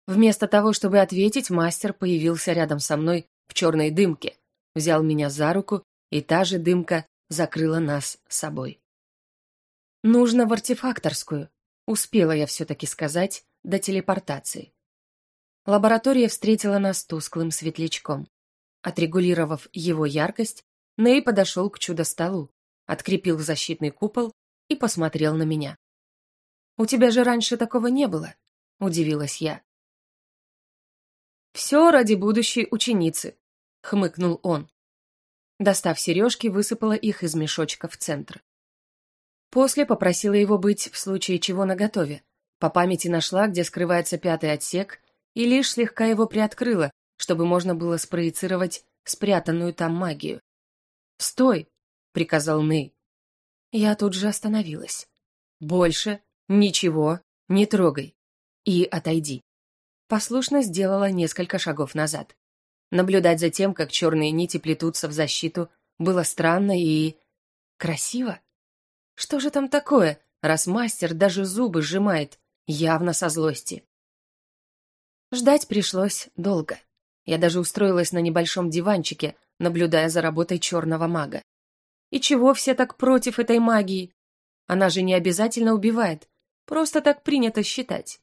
Вместо того, чтобы ответить, мастер появился рядом со мной в черной дымке, взял меня за руку, и та же дымка закрыла нас собой. «Нужно в артефакторскую», — успела я все-таки сказать, до телепортации. Лаборатория встретила нас тусклым светлячком. Отрегулировав его яркость, Ней подошел к чудо-столу, открепил защитный купол и посмотрел на меня. «У тебя же раньше такого не было», — удивилась я. «Все ради будущей ученицы», — хмыкнул он. Достав сережки, высыпала их из мешочка в центр. После попросила его быть в случае чего наготове. По памяти нашла, где скрывается пятый отсек, и лишь слегка его приоткрыла, чтобы можно было спроецировать спрятанную там магию. «Стой!» — приказал Ней. Я тут же остановилась. «Больше ничего не трогай и отойди». Послушно сделала несколько шагов назад. Наблюдать за тем, как черные нити плетутся в защиту, было странно и... красиво. Что же там такое, раз мастер даже зубы сжимает, явно со злости? Ждать пришлось долго. Я даже устроилась на небольшом диванчике, наблюдая за работой черного мага. И чего все так против этой магии? Она же не обязательно убивает, просто так принято считать.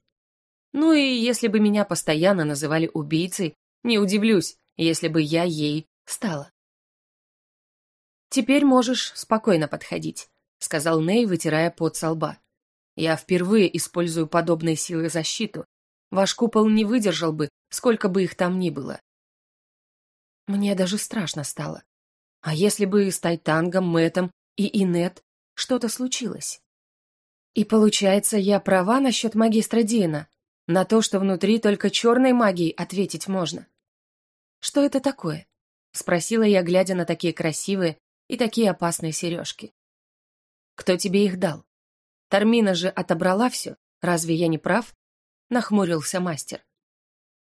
Ну и если бы меня постоянно называли убийцей, не удивлюсь, если бы я ей стала. «Теперь можешь спокойно подходить», — сказал Ней, вытирая пот со лба. «Я впервые использую подобные силы защиту. Ваш купол не выдержал бы, сколько бы их там ни было. Мне даже страшно стало. А если бы с Тайтангом, Мэтом и Инет что-то случилось? И получается, я права насчет магистра Диена, на то, что внутри только черной магией ответить можно. Что это такое? Спросила я, глядя на такие красивые и такие опасные сережки. Кто тебе их дал? Тармина же отобрала все, разве я не прав? Нахмурился мастер.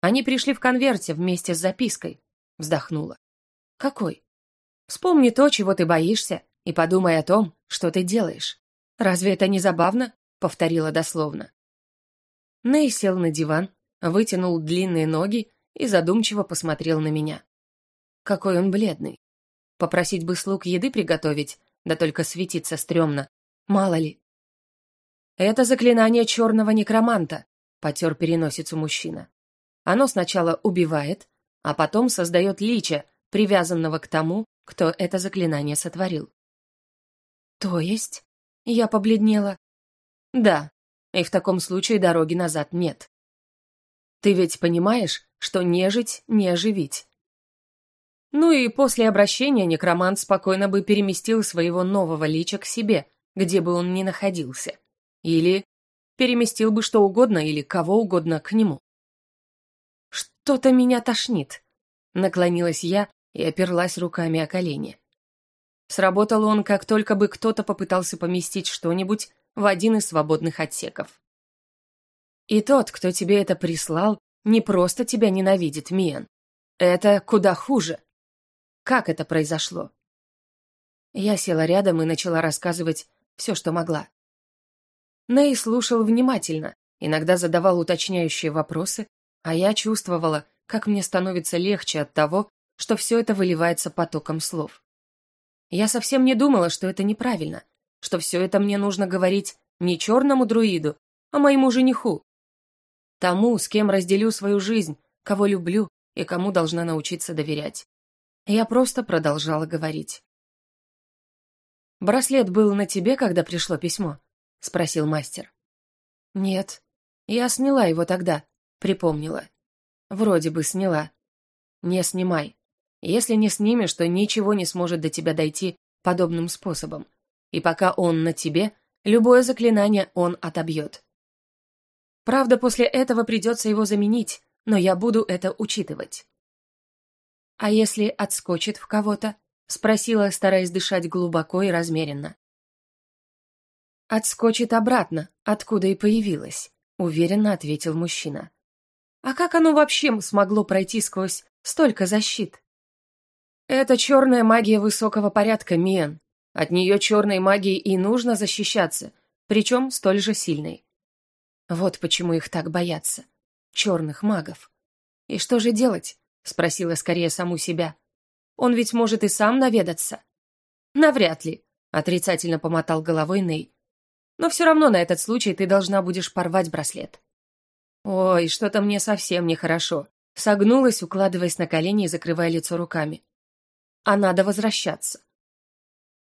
Они пришли в конверте вместе с запиской, вздохнула. Какой? Вспомни то, чего ты боишься, и подумай о том, что ты делаешь. Разве это не забавно? Повторила дословно. Ней сел на диван, вытянул длинные ноги и задумчиво посмотрел на меня. Какой он бледный. Попросить бы слуг еды приготовить, да только светиться стрёмно. Мало ли. Это заклинание черного некроманта, потер переносицу мужчина. Оно сначала убивает, а потом создает лича, привязанного к тому, кто это заклинание сотворил. То есть? Я побледнела. Да, и в таком случае дороги назад нет. Ты ведь понимаешь, что нежить не оживить. Ну и после обращения некромант спокойно бы переместил своего нового лича к себе, где бы он ни находился. Или переместил бы что угодно или кого угодно к нему. «Что-то меня тошнит», — наклонилась я и оперлась руками о колени. Сработал он, как только бы кто-то попытался поместить что-нибудь в один из свободных отсеков. И тот, кто тебе это прислал, не просто тебя ненавидит, Миен. Это куда хуже. Как это произошло? Я села рядом и начала рассказывать все, что могла. Ней слушал внимательно, иногда задавал уточняющие вопросы, а я чувствовала, как мне становится легче от того, что все это выливается потоком слов. Я совсем не думала, что это неправильно, что все это мне нужно говорить не черному друиду, а моему жениху. Тому, с кем разделю свою жизнь, кого люблю и кому должна научиться доверять. Я просто продолжала говорить. «Браслет был на тебе, когда пришло письмо?» — спросил мастер. «Нет, я сняла его тогда», — припомнила. «Вроде бы сняла». «Не снимай. Если не снимешь, то ничего не сможет до тебя дойти подобным способом. И пока он на тебе, любое заклинание он отобьет. Правда, после этого придется его заменить, но я буду это учитывать. А если отскочит в кого-то? Спросила, стараясь дышать глубоко и размеренно. Отскочит обратно, откуда и появилась, уверенно ответил мужчина. А как оно вообще смогло пройти сквозь столько защит? Это черная магия высокого порядка, Миен. От нее черной магией и нужно защищаться, причем столь же сильной. Вот почему их так боятся. Черных магов. И что же делать? Спросила скорее саму себя. Он ведь может и сам наведаться. Навряд ли, отрицательно помотал головой Ней. Но все равно на этот случай ты должна будешь порвать браслет. Ой, что-то мне совсем нехорошо. Согнулась, укладываясь на колени и закрывая лицо руками. А надо возвращаться.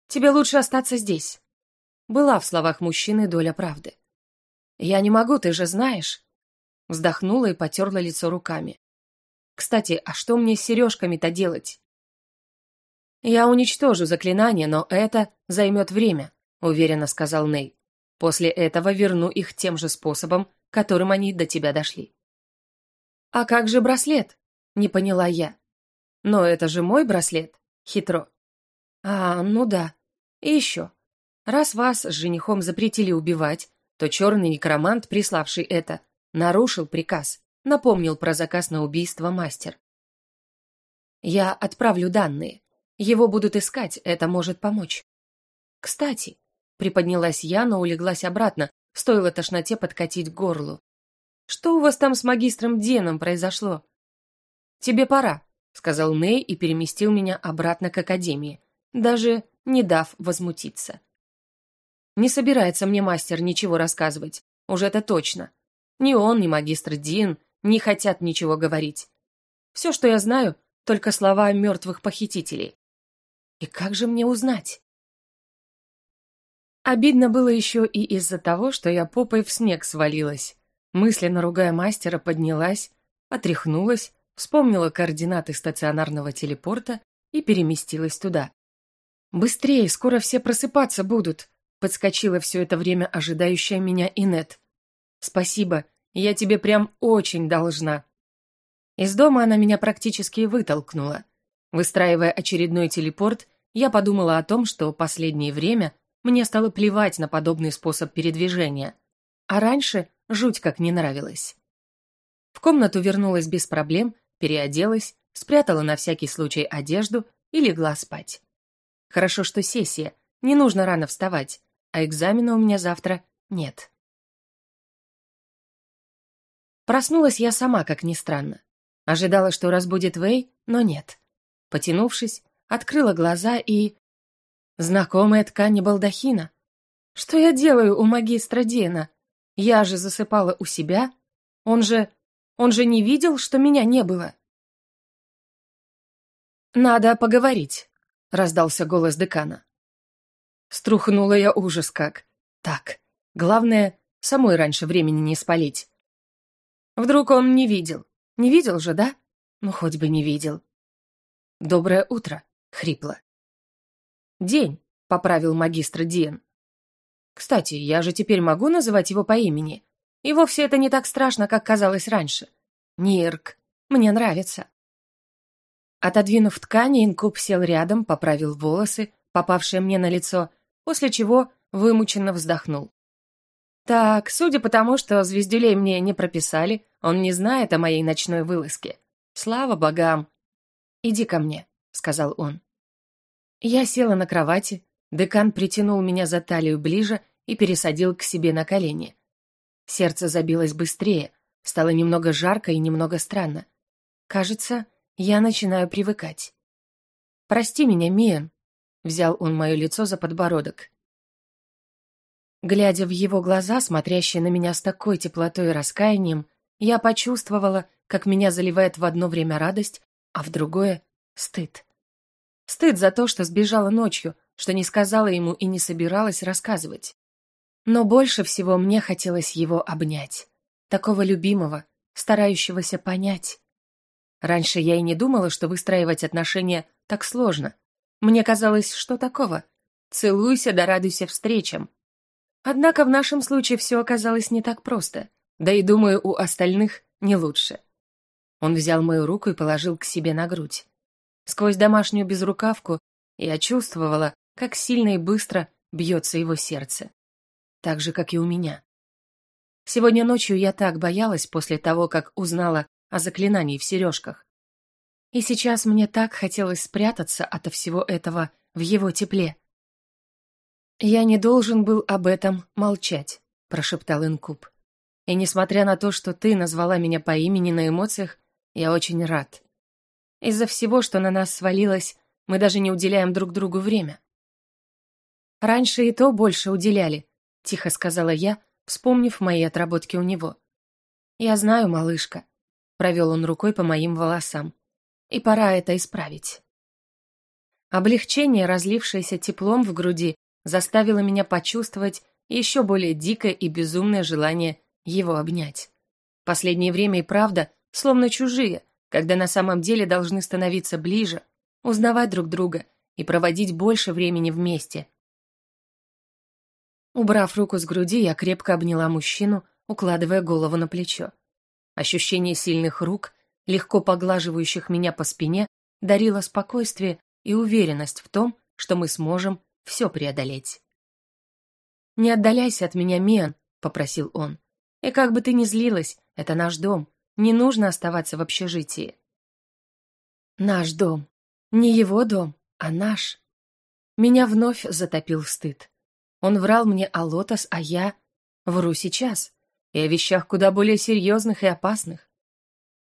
Тебе лучше остаться здесь. Была в словах мужчины доля правды. «Я не могу, ты же знаешь». Вздохнула и потерла лицо руками. «Кстати, а что мне с сережками-то делать?» «Я уничтожу заклинание, но это займет время», — уверенно сказал Ней. «После этого верну их тем же способом, которым они до тебя дошли». «А как же браслет?» — не поняла я. «Но это же мой браслет», — хитро. «А, ну да. И еще. Раз вас с женихом запретили убивать, то черный некромант, приславший это, нарушил приказ, напомнил про заказ на убийство мастер. Я отправлю данные. Его будут искать, это может помочь. Кстати, приподнялась я, но улеглась обратно, стоило тошноте подкатить к горлу. Что у вас там с магистром Деном произошло? Тебе пора, сказал Ней и переместил меня обратно к академии, даже не дав возмутиться. Не собирается мне мастер ничего рассказывать, уже это точно. Ни он, ни магистр Дин не хотят ничего говорить. Все, что я знаю, только слова мертвых похитителей. И как же мне узнать? Обидно было еще и из-за того, что я попой в снег свалилась. Мысленно ругая мастера, поднялась, отряхнулась, вспомнила координаты стационарного телепорта и переместилась туда. «Быстрее, скоро все просыпаться будут!» Подскочила все это время ожидающая меня Инет. «Спасибо, я тебе прям очень должна». Из дома она меня практически вытолкнула. Выстраивая очередной телепорт, я подумала о том, что последнее время мне стало плевать на подобный способ передвижения, а раньше жуть как не нравилось. В комнату вернулась без проблем, переоделась, спрятала на всякий случай одежду и легла спать. Хорошо, что сессия, не нужно рано вставать, а экзамена у меня завтра нет. Проснулась я сама, как ни странно. Ожидала, что разбудит Вэй, но нет. Потянувшись, открыла глаза и... Знакомая ткань балдахина. Что я делаю у магистра Дена? Я же засыпала у себя. Он же... Он же не видел, что меня не было. «Надо поговорить», — раздался голос декана. Струхнула я ужас как. Так, главное, самой раньше времени не спалить. Вдруг он не видел. Не видел же, да? Ну, хоть бы не видел. «Доброе утро», — хрипло. «День», — поправил магистр Диен. «Кстати, я же теперь могу называть его по имени. И вовсе это не так страшно, как казалось раньше. Нирк, мне нравится». Отодвинув ткань, инкуб сел рядом, поправил волосы, попавшие мне на лицо, после чего вымученно вздохнул. Так, судя по тому, что звездюлей мне не прописали, он не знает о моей ночной вылазке. Слава богам. Иди ко мне, сказал он. Я села на кровати, декан притянул меня за талию ближе и пересадил к себе на колени. Сердце забилось быстрее, стало немного жарко и немного странно. Кажется, я начинаю привыкать. «Прости меня, Миэн», — взял он мое лицо за подбородок. Глядя в его глаза, смотрящие на меня с такой теплотой и раскаянием, я почувствовала, как меня заливает в одно время радость, а в другое — стыд. Стыд за то, что сбежала ночью, что не сказала ему и не собиралась рассказывать. Но больше всего мне хотелось его обнять. Такого любимого, старающегося понять. Раньше я и не думала, что выстраивать отношения так сложно. Мне казалось, что такого. Целуйся да радуйся встречам. Однако в нашем случае все оказалось не так просто. Да и, думаю, у остальных не лучше. Он взял мою руку и положил к себе на грудь. Сквозь домашнюю безрукавку я чувствовала, как сильно и быстро бьется его сердце так же, как и у меня. Сегодня ночью я так боялась после того, как узнала о заклинании в сережках. И сейчас мне так хотелось спрятаться ото всего этого в его тепле. «Я не должен был об этом молчать», — прошептал Инкуб. «И несмотря на то, что ты назвала меня по имени на эмоциях, я очень рад. Из-за всего, что на нас свалилось, мы даже не уделяем друг другу время. Раньше и то больше уделяли, тихо сказала я, вспомнив мои отработки у него. Я знаю, малышка, провел он рукой по моим волосам. И пора это исправить. Облегчение, разлившееся теплом в груди, заставило меня почувствовать еще более дикое и безумное желание его обнять. Последнее время и правда словно чужие, когда на самом деле должны становиться ближе, узнавать друг друга и проводить больше времени вместе, Убрав руку с груди, я крепко обняла мужчину, укладывая голову на плечо. Ощущение сильных рук, легко поглаживающих меня по спине, дарило спокойствие и уверенность в том, что мы сможем все преодолеть. «Не отдаляйся от меня, Миан», — попросил он. «И как бы ты ни злилась, это наш дом. Не нужно оставаться в общежитии». «Наш дом. Не его дом, а наш». Меня вновь затопил стыд. Он врал мне о Лотос, а я вру сейчас. И о вещах куда более серьезных и опасных.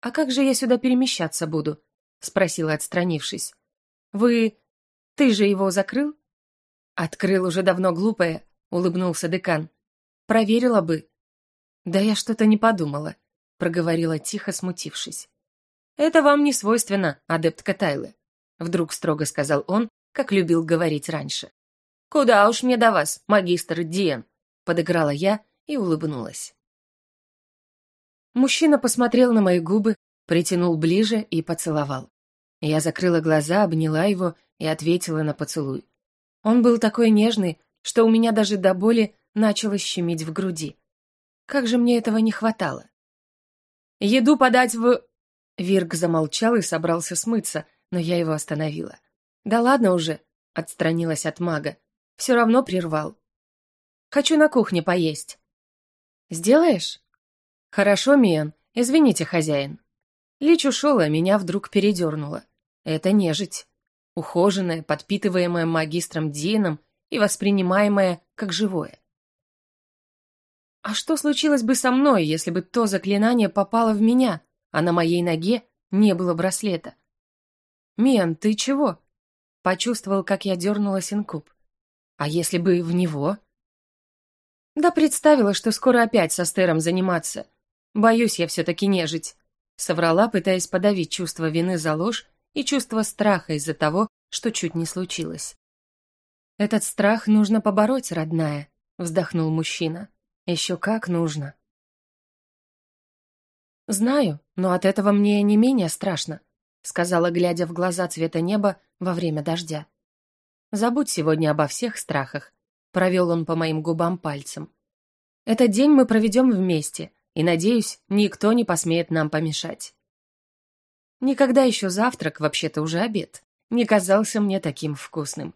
«А как же я сюда перемещаться буду?» — спросила, отстранившись. «Вы... Ты же его закрыл?» «Открыл уже давно, глупая», — улыбнулся декан. «Проверила бы». «Да я что-то не подумала», — проговорила тихо, смутившись. «Это вам не свойственно, адептка Тайлы», — вдруг строго сказал он, как любил говорить раньше. «Куда уж мне до вас, магистр Диен?» — подыграла я и улыбнулась. Мужчина посмотрел на мои губы, притянул ближе и поцеловал. Я закрыла глаза, обняла его и ответила на поцелуй. Он был такой нежный, что у меня даже до боли начало щемить в груди. Как же мне этого не хватало. «Еду подать в...» Вирк замолчал и собрался смыться, но я его остановила. «Да ладно уже», — отстранилась от мага. Все равно прервал. Хочу на кухне поесть. Сделаешь? Хорошо, Миан. Извините, хозяин. Лич ушел, а меня вдруг передернуло. Это нежить. Ухоженная, подпитываемая магистром Дином и воспринимаемая как живое. А что случилось бы со мной, если бы то заклинание попало в меня, а на моей ноге не было браслета? Миан, ты чего? Почувствовал, как я дернулась инкуб. А если бы в него? Да представила, что скоро опять со Стером заниматься. Боюсь я все-таки нежить. Соврала, пытаясь подавить чувство вины за ложь и чувство страха из-за того, что чуть не случилось. «Этот страх нужно побороть, родная», — вздохнул мужчина. «Еще как нужно». «Знаю, но от этого мне не менее страшно», — сказала, глядя в глаза цвета неба во время дождя. Забудь сегодня обо всех страхах. Провел он по моим губам пальцем. Этот день мы проведем вместе, и, надеюсь, никто не посмеет нам помешать. Никогда еще завтрак, вообще-то уже обед, не казался мне таким вкусным.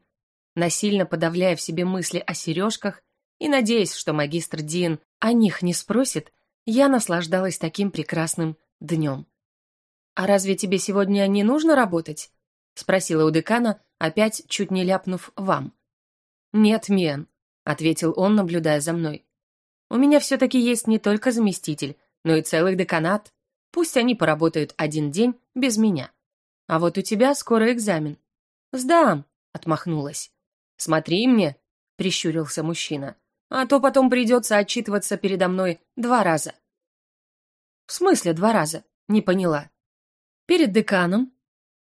Насильно подавляя в себе мысли о сережках и надеясь, что магистр Дин о них не спросит, я наслаждалась таким прекрасным днем. «А разве тебе сегодня не нужно работать?» — спросила у декана, опять чуть не ляпнув «вам». «Нет, Мен», — ответил он, наблюдая за мной. «У меня все-таки есть не только заместитель, но и целый деканат. Пусть они поработают один день без меня. А вот у тебя скоро экзамен». «Сдам», — отмахнулась. «Смотри мне», — прищурился мужчина, «а то потом придется отчитываться передо мной два раза». «В смысле два раза?» — не поняла. «Перед деканом,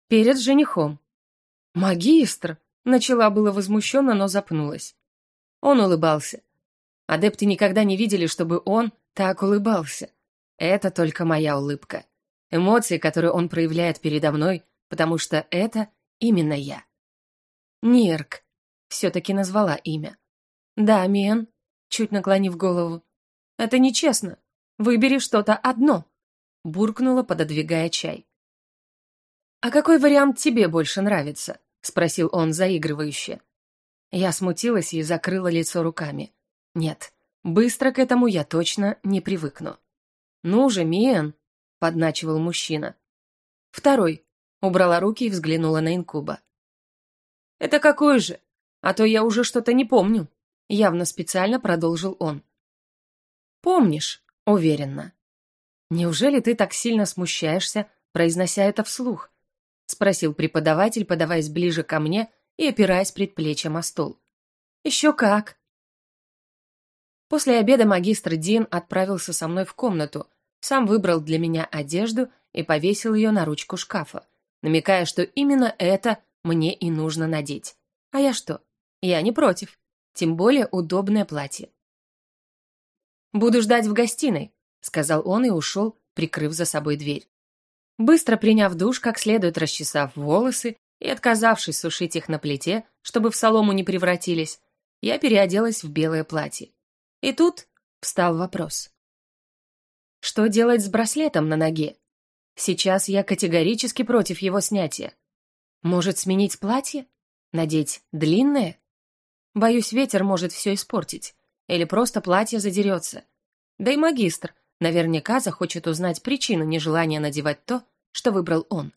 перед женихом». «Магистр!» — начала было возмущенно, но запнулась. Он улыбался. Адепты никогда не видели, чтобы он так улыбался. Это только моя улыбка. Эмоции, которые он проявляет передо мной, потому что это именно я. Нирк. Все-таки назвала имя. Да, Мен, чуть наклонив голову. Это нечестно. Выбери что-то одно. Буркнула, пододвигая чай. «А какой вариант тебе больше нравится?» — спросил он заигрывающе. Я смутилась и закрыла лицо руками. Нет, быстро к этому я точно не привыкну. «Ну же, Миэн!» — подначивал мужчина. «Второй», — убрала руки и взглянула на инкуба. «Это какой же? А то я уже что-то не помню», — явно специально продолжил он. «Помнишь?» — уверенно. «Неужели ты так сильно смущаешься, произнося это вслух?» — спросил преподаватель, подаваясь ближе ко мне и опираясь предплечьем о стол. «Еще как!» После обеда магистр Дин отправился со мной в комнату, сам выбрал для меня одежду и повесил ее на ручку шкафа, намекая, что именно это мне и нужно надеть. А я что? Я не против. Тем более удобное платье. «Буду ждать в гостиной», — сказал он и ушел, прикрыв за собой дверь. Быстро приняв душ, как следует расчесав волосы и отказавшись сушить их на плите, чтобы в солому не превратились, я переоделась в белое платье. И тут встал вопрос. Что делать с браслетом на ноге? Сейчас я категорически против его снятия. Может, сменить платье? Надеть длинное? Боюсь, ветер может все испортить. Или просто платье задерется. Да и магистр наверняка захочет узнать причину нежелания надевать то, что выбрал он.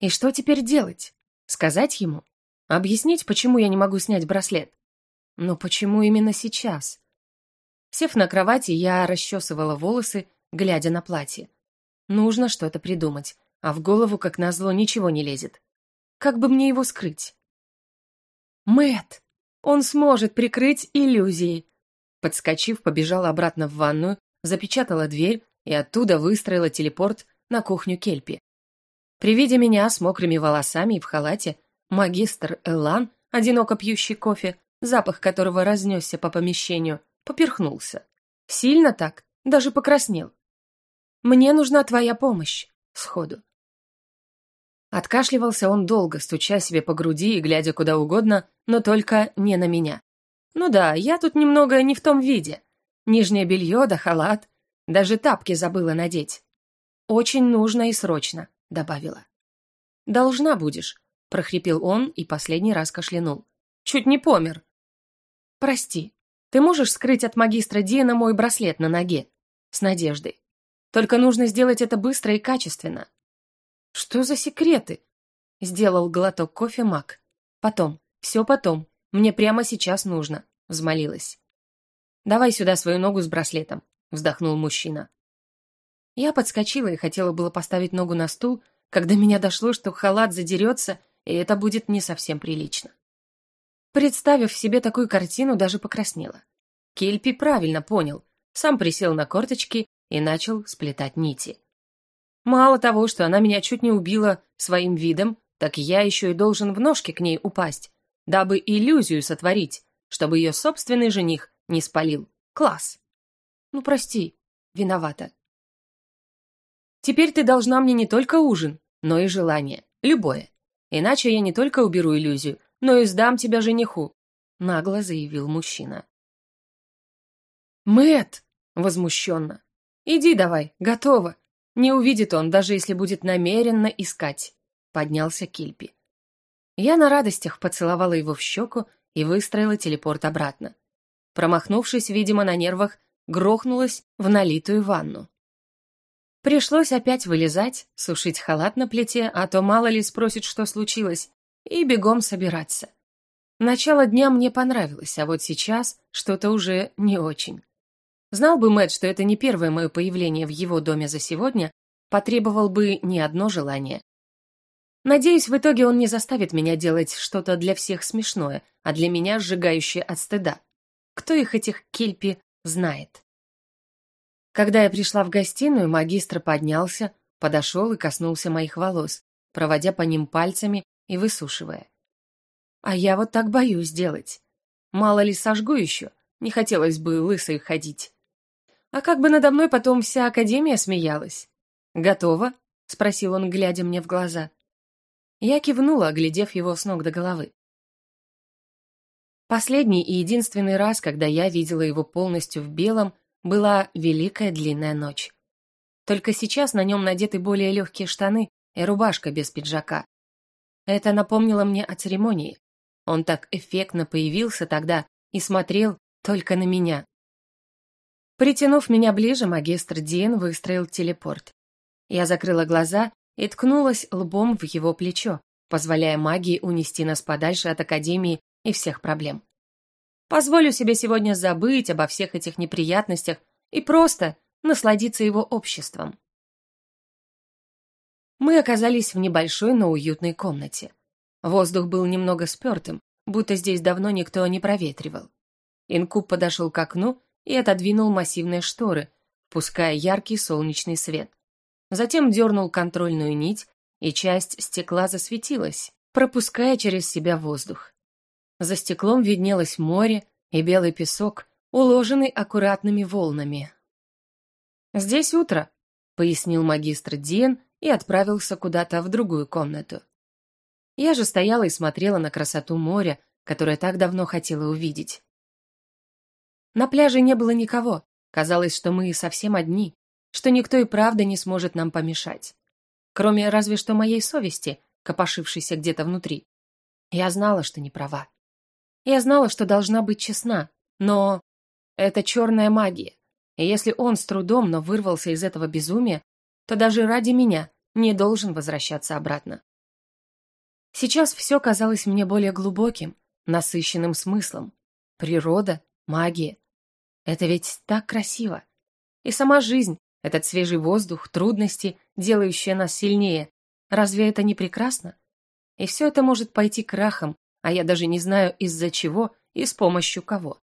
И что теперь делать? Сказать ему? Объяснить, почему я не могу снять браслет? Но почему именно сейчас? Сев на кровати, я расчесывала волосы, глядя на платье. Нужно что-то придумать, а в голову, как назло, ничего не лезет. Как бы мне его скрыть? Мэт, Он сможет прикрыть иллюзии. Подскочив, побежала обратно в ванную, запечатала дверь и оттуда выстроила телепорт на кухню Кельпи. При виде меня с мокрыми волосами и в халате, магистр Элан, одиноко пьющий кофе, запах которого разнесся по помещению, поперхнулся. Сильно так, даже покраснел. «Мне нужна твоя помощь», — сходу. Откашливался он долго, стуча себе по груди и глядя куда угодно, но только не на меня. Ну да, я тут немного не в том виде. Нижнее белье да халат. Даже тапки забыла надеть. Очень нужно и срочно добавила. «Должна будешь», — прохрипел он и последний раз кашлянул. «Чуть не помер». «Прости, ты можешь скрыть от магистра Диана мой браслет на ноге?» С надеждой. «Только нужно сделать это быстро и качественно». «Что за секреты?» Сделал глоток кофе маг. «Потом, все потом, мне прямо сейчас нужно», — взмолилась. «Давай сюда свою ногу с браслетом», — вздохнул мужчина. Я подскочила и хотела было поставить ногу на стул, когда меня дошло, что халат задерется, и это будет не совсем прилично. Представив себе такую картину, даже покраснела. Кельпи правильно понял, сам присел на корточки и начал сплетать нити. Мало того, что она меня чуть не убила своим видом, так я еще и должен в ножки к ней упасть, дабы иллюзию сотворить, чтобы ее собственный жених не спалил. Класс. Ну, прости, виновата. Теперь ты должна мне не только ужин, но и желание. Любое. Иначе я не только уберу иллюзию, но и сдам тебя жениху», — нагло заявил мужчина. Мэт, возмущенно. «Иди давай, готово. Не увидит он, даже если будет намеренно искать», — поднялся Кильпи. Я на радостях поцеловала его в щеку и выстроила телепорт обратно. Промахнувшись, видимо, на нервах, грохнулась в налитую ванну. Пришлось опять вылезать, сушить халат на плите, а то мало ли спросит, что случилось, и бегом собираться. Начало дня мне понравилось, а вот сейчас что-то уже не очень. Знал бы Мэтт, что это не первое мое появление в его доме за сегодня, потребовал бы не одно желание. Надеюсь, в итоге он не заставит меня делать что-то для всех смешное, а для меня сжигающее от стыда. Кто их, этих кельпи, знает? Когда я пришла в гостиную, магистр поднялся, подошел и коснулся моих волос, проводя по ним пальцами и высушивая. А я вот так боюсь делать. Мало ли сожгу еще, не хотелось бы лысой ходить. А как бы надо мной потом вся академия смеялась. «Готово?» — спросил он, глядя мне в глаза. Я кивнула, оглядев его с ног до головы. Последний и единственный раз, когда я видела его полностью в белом, была великая длинная ночь. Только сейчас на нем надеты более легкие штаны и рубашка без пиджака. Это напомнило мне о церемонии. Он так эффектно появился тогда и смотрел только на меня. Притянув меня ближе, магистр Дин выстроил телепорт. Я закрыла глаза и ткнулась лбом в его плечо, позволяя магии унести нас подальше от Академии и всех проблем. Позволю себе сегодня забыть обо всех этих неприятностях и просто насладиться его обществом. Мы оказались в небольшой, но уютной комнате. Воздух был немного спертым, будто здесь давно никто не проветривал. Инкуб подошел к окну и отодвинул массивные шторы, пуская яркий солнечный свет. Затем дернул контрольную нить, и часть стекла засветилась, пропуская через себя воздух. За стеклом виднелось море и белый песок, уложенный аккуратными волнами. «Здесь утро», — пояснил магистр Диен и отправился куда-то в другую комнату. Я же стояла и смотрела на красоту моря, которое так давно хотела увидеть. На пляже не было никого, казалось, что мы совсем одни, что никто и правда не сможет нам помешать. Кроме разве что моей совести, копошившейся где-то внутри. Я знала, что не права. Я знала, что должна быть честна, но это черная магия. И если он с трудом, но вырвался из этого безумия, то даже ради меня не должен возвращаться обратно. Сейчас все казалось мне более глубоким, насыщенным смыслом. Природа, магия. Это ведь так красиво. И сама жизнь, этот свежий воздух, трудности, делающие нас сильнее. Разве это не прекрасно? И все это может пойти крахом, а я даже не знаю из-за чего и с помощью кого.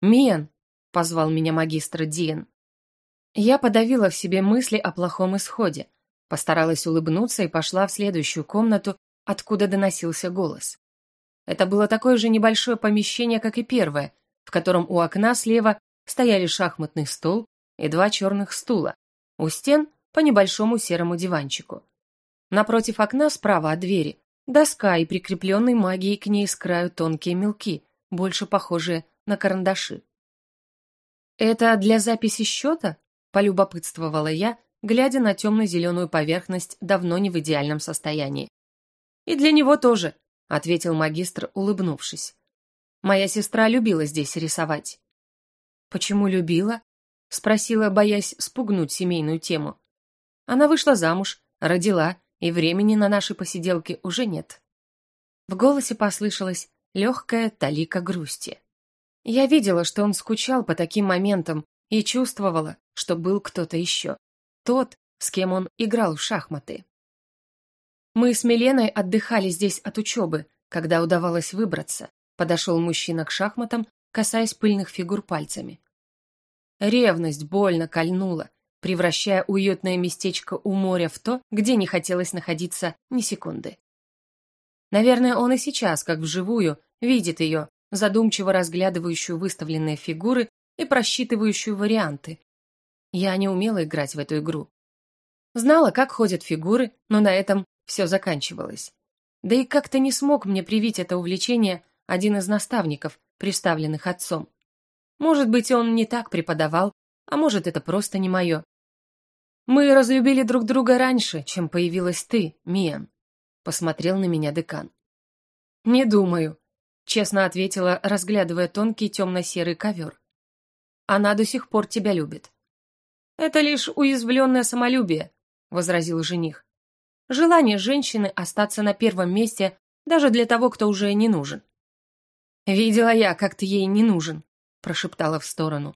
«Миан!» — позвал меня магистр Диен. Я подавила в себе мысли о плохом исходе, постаралась улыбнуться и пошла в следующую комнату, откуда доносился голос. Это было такое же небольшое помещение, как и первое, в котором у окна слева стояли шахматный стол и два черных стула, у стен по небольшому серому диванчику. Напротив окна справа от двери Доска и прикрепленный магией к ней с краю тонкие мелки, больше похожие на карандаши. «Это для записи счета?» – полюбопытствовала я, глядя на темно-зеленую поверхность давно не в идеальном состоянии. «И для него тоже», – ответил магистр, улыбнувшись. «Моя сестра любила здесь рисовать». «Почему любила?» – спросила, боясь спугнуть семейную тему. Она вышла замуж, родила и времени на наши посиделки уже нет. В голосе послышалась легкая талика грусти. Я видела, что он скучал по таким моментам и чувствовала, что был кто-то еще. Тот, с кем он играл в шахматы. Мы с Миленой отдыхали здесь от учебы, когда удавалось выбраться. Подошел мужчина к шахматам, касаясь пыльных фигур пальцами. Ревность больно кольнула, превращая уютное местечко у моря в то, где не хотелось находиться ни секунды. Наверное, он и сейчас, как вживую, видит ее, задумчиво разглядывающую выставленные фигуры и просчитывающую варианты. Я не умела играть в эту игру. Знала, как ходят фигуры, но на этом все заканчивалось. Да и как-то не смог мне привить это увлечение один из наставников, представленных отцом. Может быть, он не так преподавал, а может, это просто не мое. «Мы разлюбили друг друга раньше, чем появилась ты, Миан», — посмотрел на меня декан. «Не думаю», — честно ответила, разглядывая тонкий темно-серый ковер. «Она до сих пор тебя любит». «Это лишь уязвленное самолюбие», — возразил жених. «Желание женщины остаться на первом месте даже для того, кто уже не нужен». «Видела я, как ты ей не нужен», — прошептала в сторону.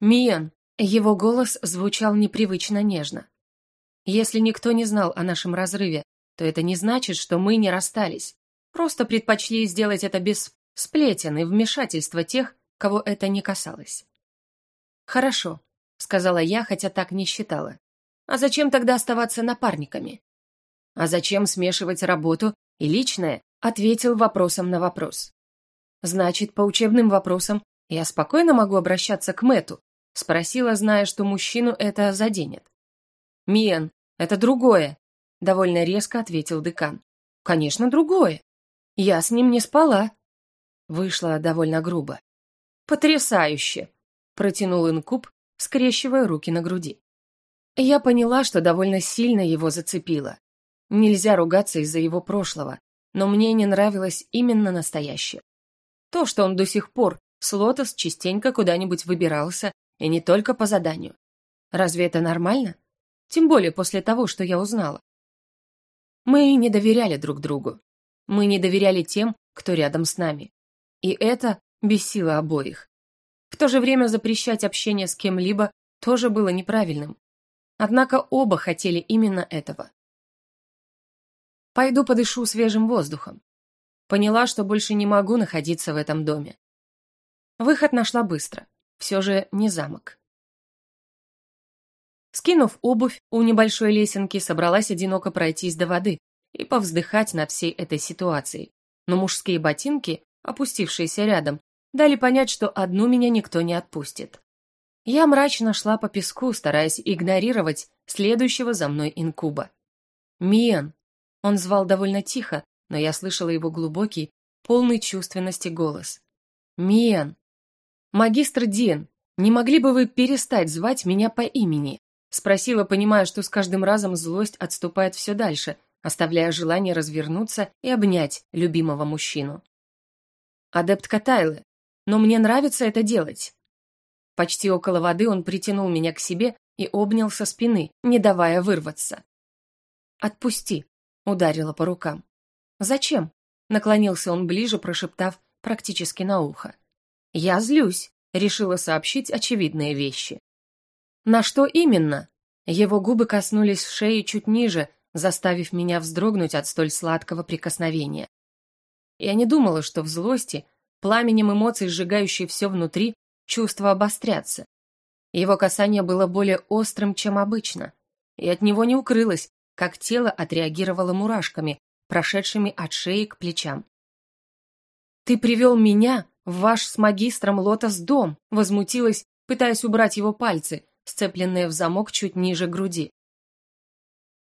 «Миен», — его голос звучал непривычно нежно. «Если никто не знал о нашем разрыве, то это не значит, что мы не расстались. Просто предпочли сделать это без сплетен и вмешательства тех, кого это не касалось. «Хорошо», — сказала я, хотя так не считала. «А зачем тогда оставаться напарниками?» «А зачем смешивать работу и личное?» — ответил вопросом на вопрос. «Значит, по учебным вопросам я спокойно могу обращаться к Мэту?» — спросила, зная, что мужчину это заденет. «Миен, это другое», — довольно резко ответил декан. «Конечно, другое. Я с ним не спала». Вышло довольно грубо. «Потрясающе!» — протянул инкуб, скрещивая руки на груди. Я поняла, что довольно сильно его зацепило. Нельзя ругаться из-за его прошлого, но мне не нравилось именно настоящее. То, что он до сих пор с Лотос частенько куда-нибудь выбирался, и не только по заданию. Разве это нормально? Тем более после того, что я узнала. Мы не доверяли друг другу. Мы не доверяли тем, кто рядом с нами. И это бесило обоих. В то же время запрещать общение с кем-либо тоже было неправильным. Однако оба хотели именно этого. Пойду подышу свежим воздухом. Поняла, что больше не могу находиться в этом доме. Выход нашла быстро. Все же не замок. Скинув обувь, у небольшой лесенки собралась одиноко пройтись до воды и повздыхать над всей этой ситуацией. Но мужские ботинки, опустившиеся рядом, дали понять, что одну меня никто не отпустит. Я мрачно шла по песку, стараясь игнорировать следующего за мной инкуба. «Миан!» Он звал довольно тихо, но я слышала его глубокий, полный чувственности голос. «Миан!» «Магистр Диен, не могли бы вы перестать звать меня по имени?» Спросила, понимая, что с каждым разом злость отступает все дальше, оставляя желание развернуться и обнять любимого мужчину. «Адептка Тайлы, но мне нравится это делать. Почти около воды он притянул меня к себе и обнял со спины, не давая вырваться. «Отпусти», — ударила по рукам. «Зачем?» — наклонился он ближе, прошептав практически на ухо. «Я злюсь», — решила сообщить очевидные вещи. «На что именно?» Его губы коснулись шеи чуть ниже, заставив меня вздрогнуть от столь сладкого прикосновения. Я не думала, что в злости Пламенем эмоций, сжигающей все внутри, чувства обострятся. Его касание было более острым, чем обычно, и от него не укрылось, как тело отреагировало мурашками, прошедшими от шеи к плечам. «Ты привел меня ваш с магистром Лотос дом», возмутилась, пытаясь убрать его пальцы, сцепленные в замок чуть ниже груди.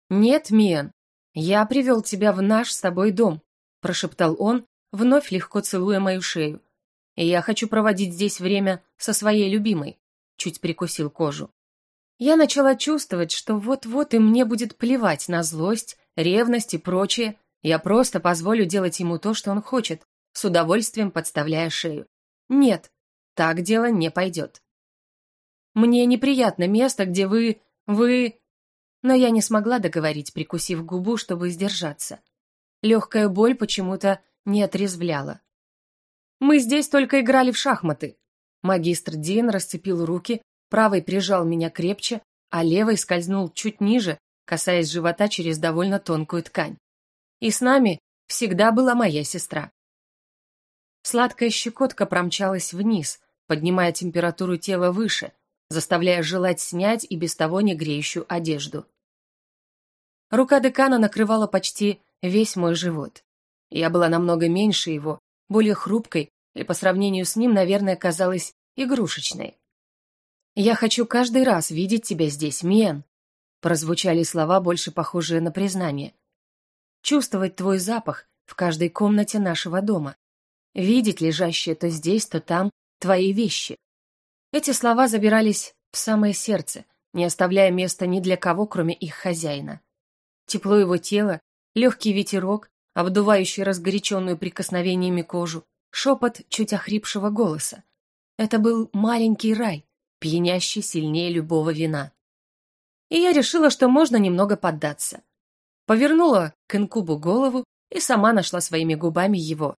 «Нет, Миан, я привел тебя в наш с тобой дом», прошептал он, вновь легко целуя мою шею. И я хочу проводить здесь время со своей любимой. Чуть прикусил кожу. Я начала чувствовать, что вот-вот и мне будет плевать на злость, ревность и прочее. Я просто позволю делать ему то, что он хочет, с удовольствием подставляя шею. Нет, так дело не пойдет. Мне неприятно место, где вы... вы... Но я не смогла договорить, прикусив губу, чтобы сдержаться. Легкая боль почему-то не отрезвляло. «Мы здесь только играли в шахматы». Магистр Дин расцепил руки, правой прижал меня крепче, а левой скользнул чуть ниже, касаясь живота через довольно тонкую ткань. И с нами всегда была моя сестра. Сладкая щекотка промчалась вниз, поднимая температуру тела выше, заставляя желать снять и без того не греющую одежду. Рука декана накрывала почти весь мой живот. Я была намного меньше его, более хрупкой и по сравнению с ним, наверное, казалась игрушечной. «Я хочу каждый раз видеть тебя здесь, Мен», прозвучали слова, больше похожие на признание. «Чувствовать твой запах в каждой комнате нашего дома, видеть лежащие то здесь, то там твои вещи». Эти слова забирались в самое сердце, не оставляя места ни для кого, кроме их хозяина. Тепло его тела, легкий ветерок, обдувающий разгоряченную прикосновениями кожу, шепот чуть охрипшего голоса. Это был маленький рай, пьянящий сильнее любого вина. и я решила, что можно немного поддаться. Повернула к инкубу голову и сама нашла своими губами его.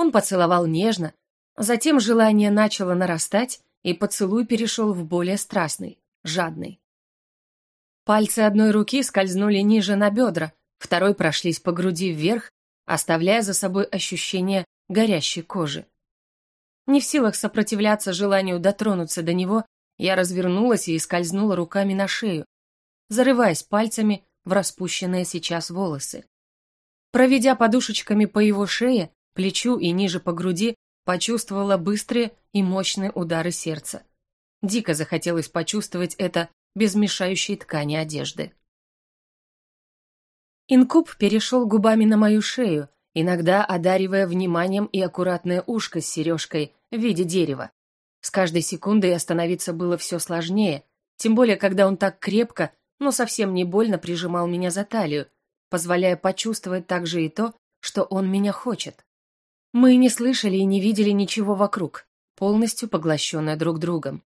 Он поцеловал нежно, затем желание начало нарастать, и поцелуй перешел в более страстный, жадный. Пальцы одной руки скользнули ниже на бедра, второй прошлись по груди вверх, оставляя за собой ощущение горящей кожи. Не в силах сопротивляться желанию дотронуться до него, я развернулась и скользнула руками на шею, зарываясь пальцами в распущенные сейчас волосы. Проведя подушечками по его шее, плечу и ниже по груди, почувствовала быстрые и мощные удары сердца. Дико захотелось почувствовать это без мешающей ткани одежды. Инкуб перешел губами на мою шею, иногда одаривая вниманием и аккуратное ушко с сережкой в виде дерева. С каждой секундой остановиться было все сложнее, тем более, когда он так крепко, но совсем не больно прижимал меня за талию, позволяя почувствовать также и то, что он меня хочет. Мы не слышали и не видели ничего вокруг, полностью поглощенная друг другом.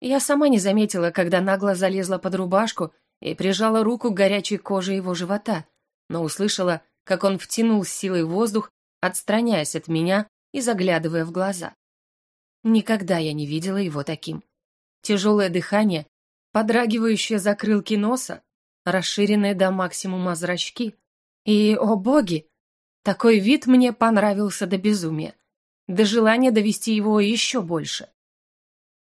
Я сама не заметила, когда нагло залезла под рубашку и прижала руку к горячей коже его живота, но услышала, как он втянул с силой воздух, отстраняясь от меня и заглядывая в глаза. Никогда я не видела его таким. Тяжелое дыхание, подрагивающие закрылки носа, расширенные до максимума зрачки. И, о боги, такой вид мне понравился до безумия, до желания довести его еще больше.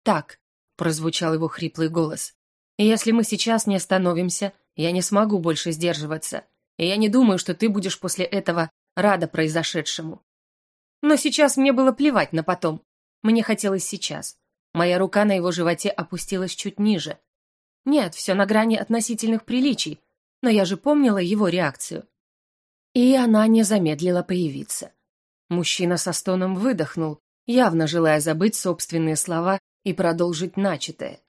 Так, прозвучал его хриплый голос. «Если мы сейчас не остановимся, я не смогу больше сдерживаться, и я не думаю, что ты будешь после этого рада произошедшему. Но сейчас мне было плевать на потом. Мне хотелось сейчас. Моя рука на его животе опустилась чуть ниже. Нет, все на грани относительных приличий, но я же помнила его реакцию. И она не замедлила появиться. Мужчина со стоном выдохнул, явно желая забыть собственные слова и продолжить начатое.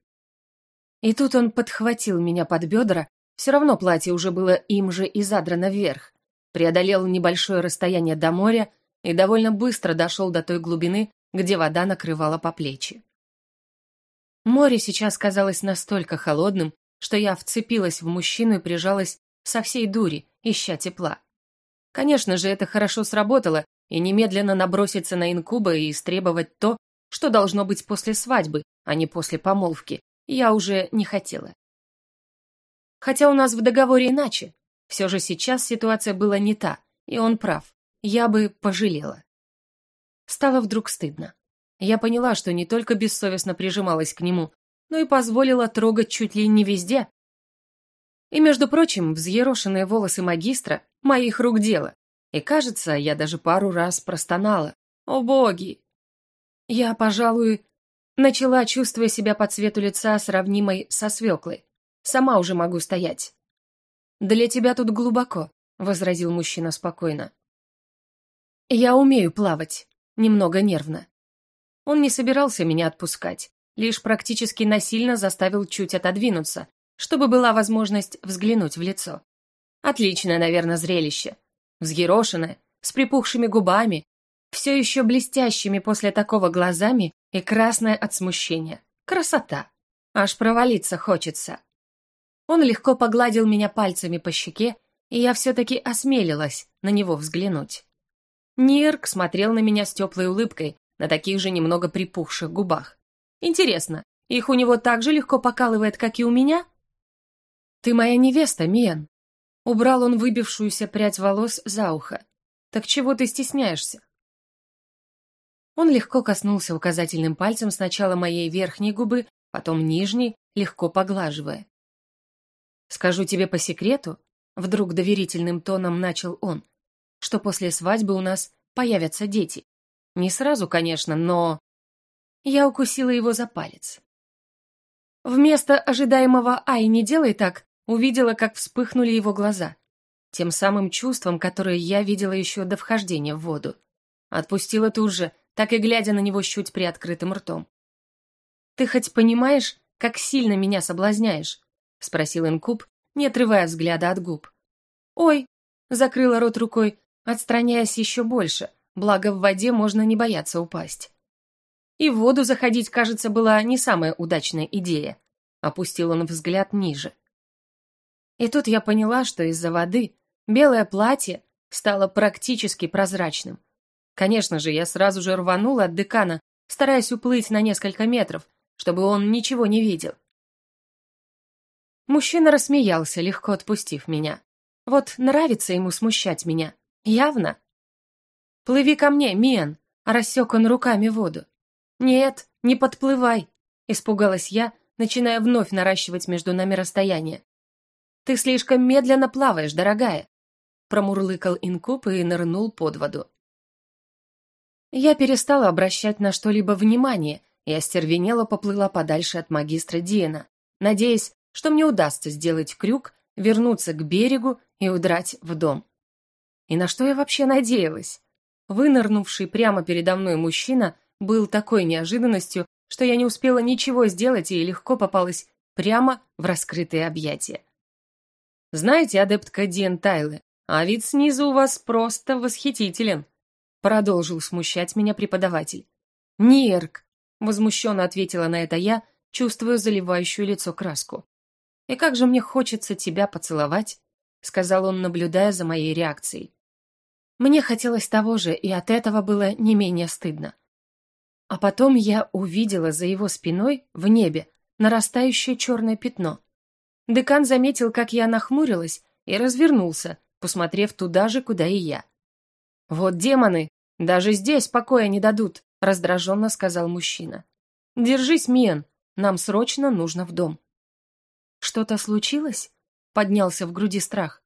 И тут он подхватил меня под бедра, все равно платье уже было им же и задрано вверх, преодолел небольшое расстояние до моря и довольно быстро дошел до той глубины, где вода накрывала по плечи. Море сейчас казалось настолько холодным, что я вцепилась в мужчину и прижалась со всей дури, ища тепла. Конечно же, это хорошо сработало, и немедленно наброситься на инкуба и истребовать то, что должно быть после свадьбы, а не после помолвки, я уже не хотела. Хотя у нас в договоре иначе, все же сейчас ситуация была не та, и он прав, я бы пожалела. Стало вдруг стыдно. Я поняла, что не только бессовестно прижималась к нему, но и позволила трогать чуть ли не везде. И, между прочим, взъерошенные волосы магистра — моих рук дело. И, кажется, я даже пару раз простонала. «О боги! Я, пожалуй, начала, чувствуя себя по цвету лица, сравнимой со свеклой. Сама уже могу стоять. «Для тебя тут глубоко», — возразил мужчина спокойно. «Я умею плавать», немного нервно. Он не собирался меня отпускать, лишь практически насильно заставил чуть отодвинуться, чтобы была возможность взглянуть в лицо. Отличное, наверное, зрелище. Взъерошенное, с припухшими губами, все еще блестящими после такого глазами и красная от смущения. Красота! Аж провалиться хочется. Он легко погладил меня пальцами по щеке, и я все-таки осмелилась на него взглянуть. Нирк смотрел на меня с теплой улыбкой, на таких же немного припухших губах. Интересно, их у него так же легко покалывает, как и у меня? «Ты моя невеста, Миен!» Убрал он выбившуюся прядь волос за ухо. «Так чего ты стесняешься?» Он легко коснулся указательным пальцем сначала моей верхней губы, потом нижней, легко поглаживая. «Скажу тебе по секрету», — вдруг доверительным тоном начал он, «что после свадьбы у нас появятся дети. Не сразу, конечно, но...» Я укусила его за палец. Вместо ожидаемого «Ай, не делай так», увидела, как вспыхнули его глаза. Тем самым чувством, которое я видела еще до вхождения в воду. Отпустила тут же, так и глядя на него с приоткрытым ртом. «Ты хоть понимаешь, как сильно меня соблазняешь?» — спросил Инкуб, не отрывая взгляда от губ. «Ой!» — закрыла рот рукой, отстраняясь еще больше, благо в воде можно не бояться упасть. И в воду заходить, кажется, была не самая удачная идея. Опустил он взгляд ниже. И тут я поняла, что из-за воды белое платье стало практически прозрачным. Конечно же, я сразу же рванула от декана, стараясь уплыть на несколько метров, чтобы он ничего не видел. Мужчина рассмеялся, легко отпустив меня. Вот нравится ему смущать меня. Явно. «Плыви ко мне, Миан!» — рассек он руками воду. «Нет, не подплывай!» — испугалась я, начиная вновь наращивать между нами расстояние. «Ты слишком медленно плаваешь, дорогая!» Промурлыкал инкуб и нырнул под воду. Я перестала обращать на что-либо внимание и остервенело поплыла подальше от магистра Диена, надеясь, что мне удастся сделать крюк, вернуться к берегу и удрать в дом. И на что я вообще надеялась? Вынырнувший прямо передо мной мужчина был такой неожиданностью, что я не успела ничего сделать и легко попалась прямо в раскрытые объятия. Знаете, адептка Диен Тайлы, а вид снизу у вас просто восхитителен, продолжил смущать меня преподаватель. Нерк, возмущенно ответила на это я, чувствуя заливающую лицо краску. И как же мне хочется тебя поцеловать, сказал он, наблюдая за моей реакцией. Мне хотелось того же, и от этого было не менее стыдно. А потом я увидела за его спиной в небе нарастающее черное пятно. Декан заметил, как я нахмурилась, и развернулся, посмотрев туда же, куда и я. «Вот демоны! Даже здесь покоя не дадут!» — раздраженно сказал мужчина. «Держись, Миен, нам срочно нужно в дом». «Что-то случилось?» — поднялся в груди страх.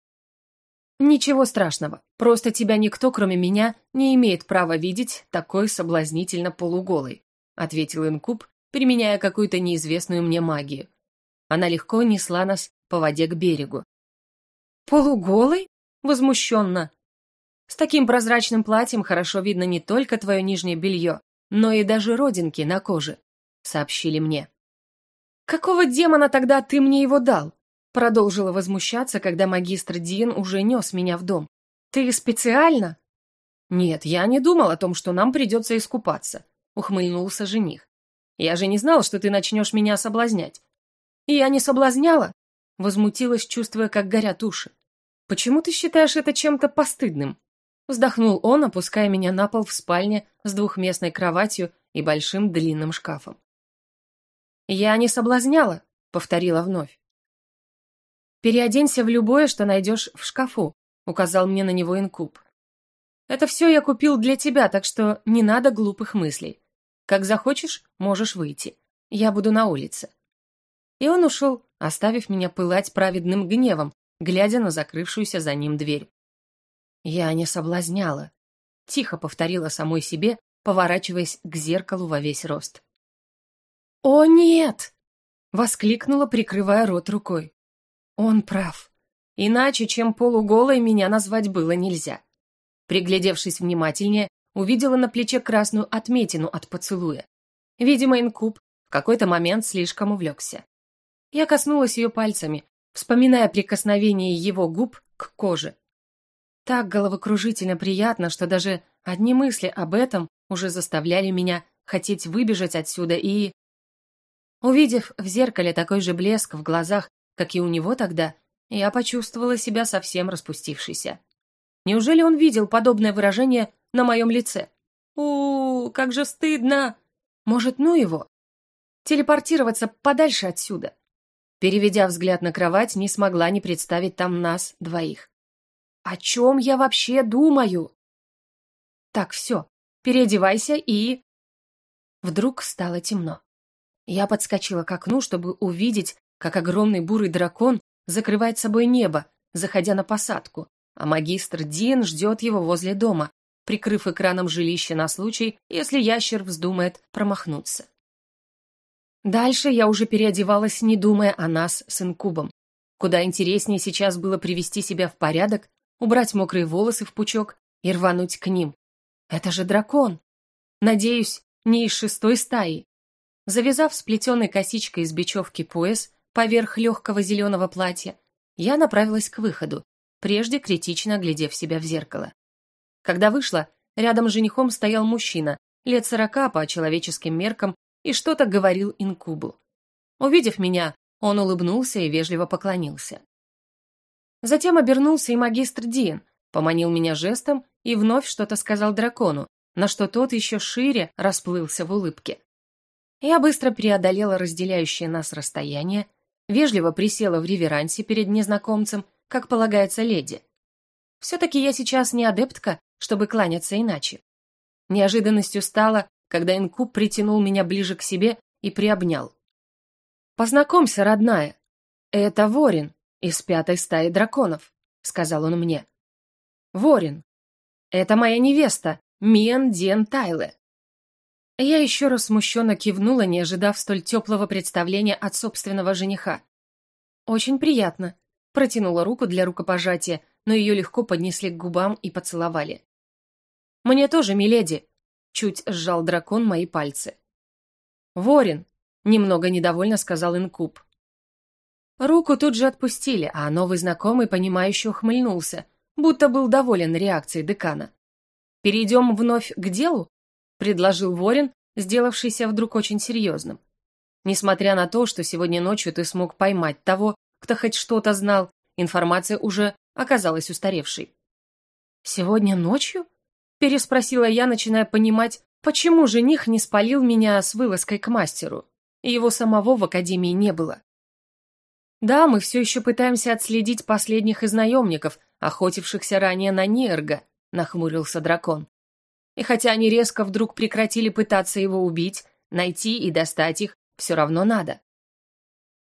«Ничего страшного, просто тебя никто, кроме меня, не имеет права видеть такой соблазнительно полуголой», — ответил инкуб, применяя какую-то неизвестную мне магию. Она легко несла нас по воде к берегу. «Полуголый?» Возмущенно. «С таким прозрачным платьем хорошо видно не только твое нижнее белье, но и даже родинки на коже», — сообщили мне. «Какого демона тогда ты мне его дал?» Продолжила возмущаться, когда магистр Дин уже нес меня в дом. «Ты специально?» «Нет, я не думал о том, что нам придется искупаться», — ухмыльнулся жених. «Я же не знал, что ты начнешь меня соблазнять. «Я не соблазняла?» Возмутилась, чувствуя, как горят уши. «Почему ты считаешь это чем-то постыдным?» Вздохнул он, опуская меня на пол в спальне с двухместной кроватью и большим длинным шкафом. «Я не соблазняла», — повторила вновь. «Переоденься в любое, что найдешь в шкафу», — указал мне на него инкуб. «Это все я купил для тебя, так что не надо глупых мыслей. Как захочешь, можешь выйти. Я буду на улице». И он ушел, оставив меня пылать праведным гневом, глядя на закрывшуюся за ним дверь. «Я не соблазняла», — тихо повторила самой себе, поворачиваясь к зеркалу во весь рост. «О, нет!» — воскликнула, прикрывая рот рукой. «Он прав. Иначе, чем полуголой, меня назвать было нельзя». Приглядевшись внимательнее, увидела на плече красную отметину от поцелуя. Видимо, инкуб в какой-то момент слишком увлекся. Я коснулась ее пальцами, вспоминая прикосновение его губ к коже. Так головокружительно приятно, что даже одни мысли об этом уже заставляли меня хотеть выбежать отсюда и... Увидев в зеркале такой же блеск в глазах, как и у него тогда, я почувствовала себя совсем распустившейся. Неужели он видел подобное выражение на моем лице? у, как же стыдно! Может, ну его? Телепортироваться подальше отсюда. Переведя взгляд на кровать, не смогла не представить там нас двоих. О чем я вообще думаю? Так, все, переодевайся и... Вдруг стало темно. Я подскочила к окну, чтобы увидеть, как огромный бурый дракон закрывает собой небо, заходя на посадку, а магистр Дин ждет его возле дома, прикрыв экраном жилище на случай, если ящер вздумает промахнуться. Дальше я уже переодевалась, не думая о нас с инкубом. Куда интереснее сейчас было привести себя в порядок, убрать мокрые волосы в пучок и рвануть к ним. Это же дракон. Надеюсь, не из шестой стаи. Завязав сплетенной косичкой из бечевки пояс поверх легкого зеленого платья, я направилась к выходу, прежде критично глядев себя в зеркало. Когда вышла, рядом с женихом стоял мужчина, лет сорока по человеческим меркам, и что-то говорил инкубу. Увидев меня, он улыбнулся и вежливо поклонился. Затем обернулся и магистр Диен, поманил меня жестом и вновь что-то сказал дракону, на что тот еще шире расплылся в улыбке. Я быстро преодолела разделяющее нас расстояние, вежливо присела в реверансе перед незнакомцем, как полагается леди. Все-таки я сейчас не адептка, чтобы кланяться иначе. Неожиданностью стало, когда инкуб притянул меня ближе к себе и приобнял. «Познакомься, родная. Это Ворин из пятой стаи драконов», — сказал он мне. «Ворин. Это моя невеста, Миан Диен Тайле». Я еще раз смущенно кивнула, не ожидав столь теплого представления от собственного жениха. «Очень приятно», — протянула руку для рукопожатия, но ее легко поднесли к губам и поцеловали. «Мне тоже, миледи», — чуть сжал дракон мои пальцы. «Ворин», — немного недовольно сказал инкуб. Руку тут же отпустили, а новый знакомый, понимающе ухмыльнулся, будто был доволен реакцией декана. «Перейдем вновь к делу?» — предложил Ворин, сделавшийся вдруг очень серьезным. «Несмотря на то, что сегодня ночью ты смог поймать того, кто хоть что-то знал, информация уже оказалась устаревшей». «Сегодня ночью?» — переспросила я, начиная понимать, почему жених не спалил меня с вылазкой к мастеру. Его самого в академии не было. Да, мы все еще пытаемся отследить последних из наемников, охотившихся ранее на Нерга, нахмурился дракон. И хотя они резко вдруг прекратили пытаться его убить, найти и достать их все равно надо.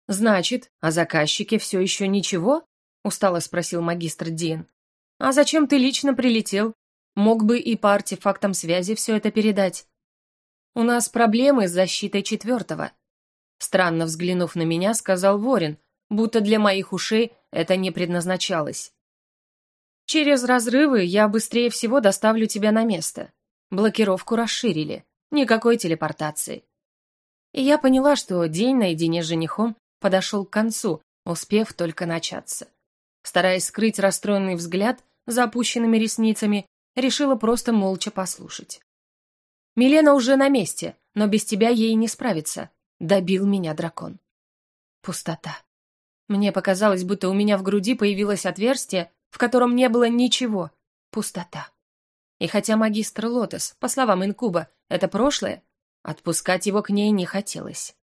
«Значит, о заказчике все еще ничего?» — устало спросил магистр Дин. «А зачем ты лично прилетел? Мог бы и по артефактам связи все это передать. У нас проблемы с защитой четвертого». Странно взглянув на меня, сказал Ворин, будто для моих ушей это не предназначалось. Через разрывы я быстрее всего доставлю тебя на место. Блокировку расширили. Никакой телепортации. И я поняла, что день наедине с женихом подошел к концу, успев только начаться. Стараясь скрыть расстроенный взгляд за опущенными ресницами, решила просто молча послушать. «Милена уже на месте, но без тебя ей не справиться», — добил меня дракон. Пустота. Мне показалось, будто у меня в груди появилось отверстие, в котором не было ничего. Пустота. И хотя магистр Лотос, по словам Инкуба, это прошлое, отпускать его к ней не хотелось.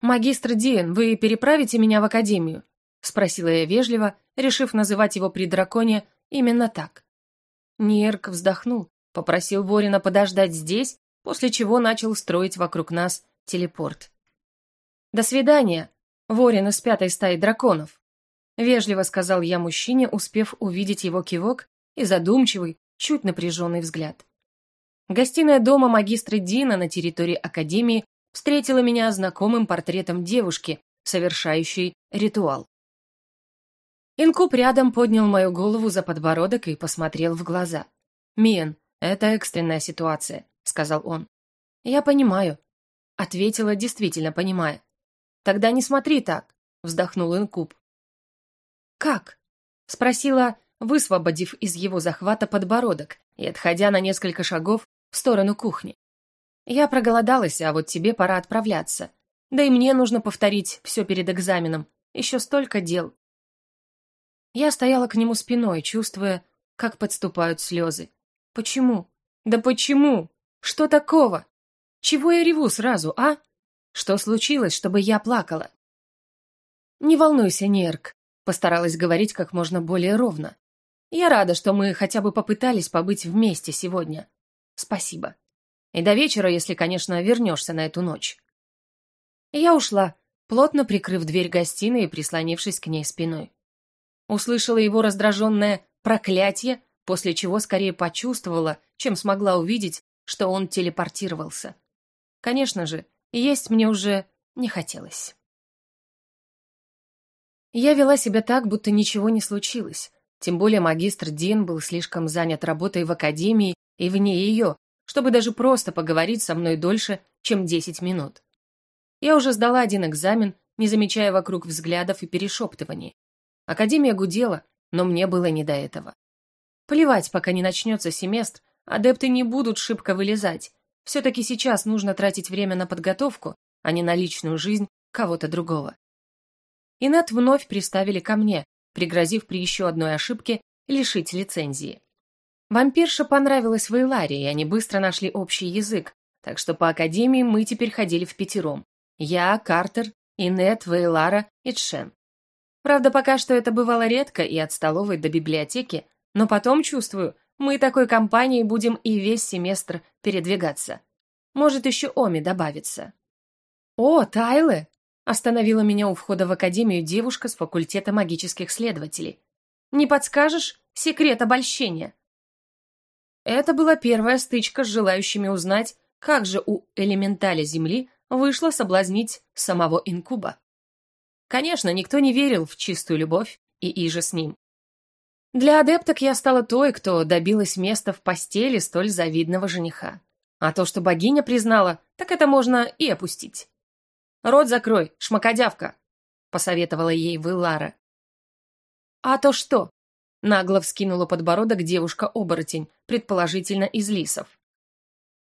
«Магистр Диен, вы переправите меня в академию?» — спросила я вежливо, решив называть его при драконе именно так. Нерк вздохнул, попросил Ворина подождать здесь, после чего начал строить вокруг нас телепорт. «До свидания», Ворин из пятой стаи драконов. Вежливо сказал я мужчине, успев увидеть его кивок и задумчивый, чуть напряженный взгляд. Гостиная дома магистра Дина на территории Академии встретила меня знакомым портретом девушки, совершающей ритуал. Инкуб рядом поднял мою голову за подбородок и посмотрел в глаза. «Миен, это экстренная ситуация», — сказал он. «Я понимаю», — ответила, действительно понимая. «Тогда не смотри так», — вздохнул Инкуб. «Как?» — спросила, высвободив из его захвата подбородок и отходя на несколько шагов в сторону кухни. «Я проголодалась, а вот тебе пора отправляться. Да и мне нужно повторить все перед экзаменом. Еще столько дел». Я стояла к нему спиной, чувствуя, как подступают слезы. «Почему? Да почему? Что такого? Чего я реву сразу, а?» Что случилось, чтобы я плакала? «Не волнуйся, Нерк», — постаралась говорить как можно более ровно. «Я рада, что мы хотя бы попытались побыть вместе сегодня. Спасибо. И до вечера, если, конечно, вернешься на эту ночь». я ушла, плотно прикрыв дверь гостиной и прислонившись к ней спиной. Услышала его раздраженное «проклятие», после чего скорее почувствовала, чем смогла увидеть, что он телепортировался. Конечно же, есть мне уже не хотелось. Я вела себя так, будто ничего не случилось. Тем более магистр Дин был слишком занят работой в академии и вне ее, чтобы даже просто поговорить со мной дольше, чем 10 минут. Я уже сдала один экзамен, не замечая вокруг взглядов и перешептываний. Академия гудела, но мне было не до этого. Плевать, пока не начнется семестр, адепты не будут шибко вылезать, все-таки сейчас нужно тратить время на подготовку, а не на личную жизнь кого-то другого. Инет вновь приставили ко мне, пригрозив при еще одной ошибке лишить лицензии. Вампирша понравилась Вейларе, и они быстро нашли общий язык, так что по академии мы теперь ходили в пятером. Я, Картер, Инет, Вейлара и Чен. Правда, пока что это бывало редко и от столовой до библиотеки, но потом, чувствую, мы такой компанией будем и весь семестр передвигаться. Может, еще Оми добавится. «О, Тайле!» — остановила меня у входа в академию девушка с факультета магических следователей. «Не подскажешь секрет обольщения?» Это была первая стычка с желающими узнать, как же у элементаля Земли вышло соблазнить самого инкуба. Конечно, никто не верил в чистую любовь и иже с ним. Для адепток я стала той, кто добилась места в постели столь завидного жениха. А то, что богиня признала, так это можно и опустить. «Рот закрой, шмакодявка», — посоветовала ей Вылара. «А то что?» — нагло вскинула подбородок девушка-оборотень, предположительно из лисов.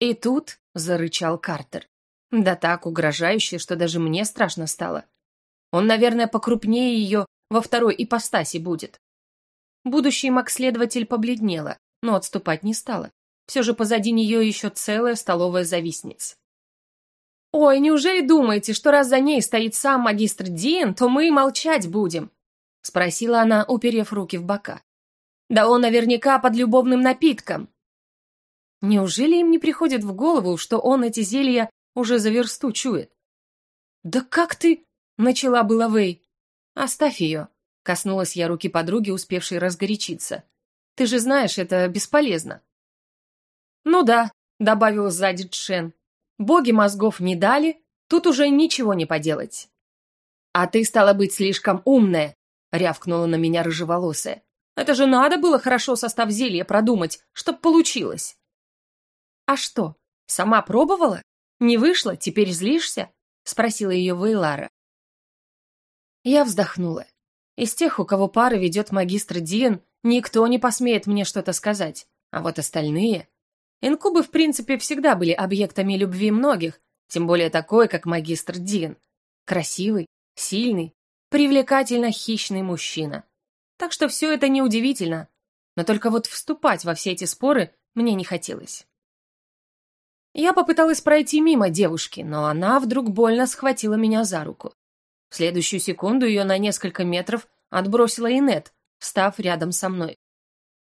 И тут зарычал Картер. Да так угрожающе, что даже мне страшно стало. Он, наверное, покрупнее ее во второй ипостаси будет. Будущий маг-следователь побледнела, но отступать не стала. Все же позади нее еще целая столовая завистниц. «Ой, неужели думаете, что раз за ней стоит сам магистр Дин, то мы молчать будем?» — спросила она, уперев руки в бока. «Да он наверняка под любовным напитком». Неужели им не приходит в голову, что он эти зелья уже за версту чует? «Да как ты...» — начала была Вэй. «Оставь ее», — коснулась я руки подруги, успевшей разгорячиться. «Ты же знаешь, это бесполезно». «Ну да», — добавил сзади Чен. «Боги мозгов не дали, тут уже ничего не поделать». «А ты, стала быть, слишком умная», — рявкнула на меня рыжеволосая. «Это же надо было хорошо состав зелья продумать, чтоб получилось». «А что, сама пробовала? Не вышло, теперь злишься?» — спросила ее Вейлара. Я вздохнула. Из тех, у кого пары ведет магистр Диен, никто не посмеет мне что-то сказать. А вот остальные... Инкубы, в принципе, всегда были объектами любви многих, тем более такой, как магистр Диен. Красивый, сильный, привлекательно хищный мужчина. Так что все это неудивительно. Но только вот вступать во все эти споры мне не хотелось. Я попыталась пройти мимо девушки, но она вдруг больно схватила меня за руку. В следующую секунду ее на несколько метров отбросила Инет, встав рядом со мной.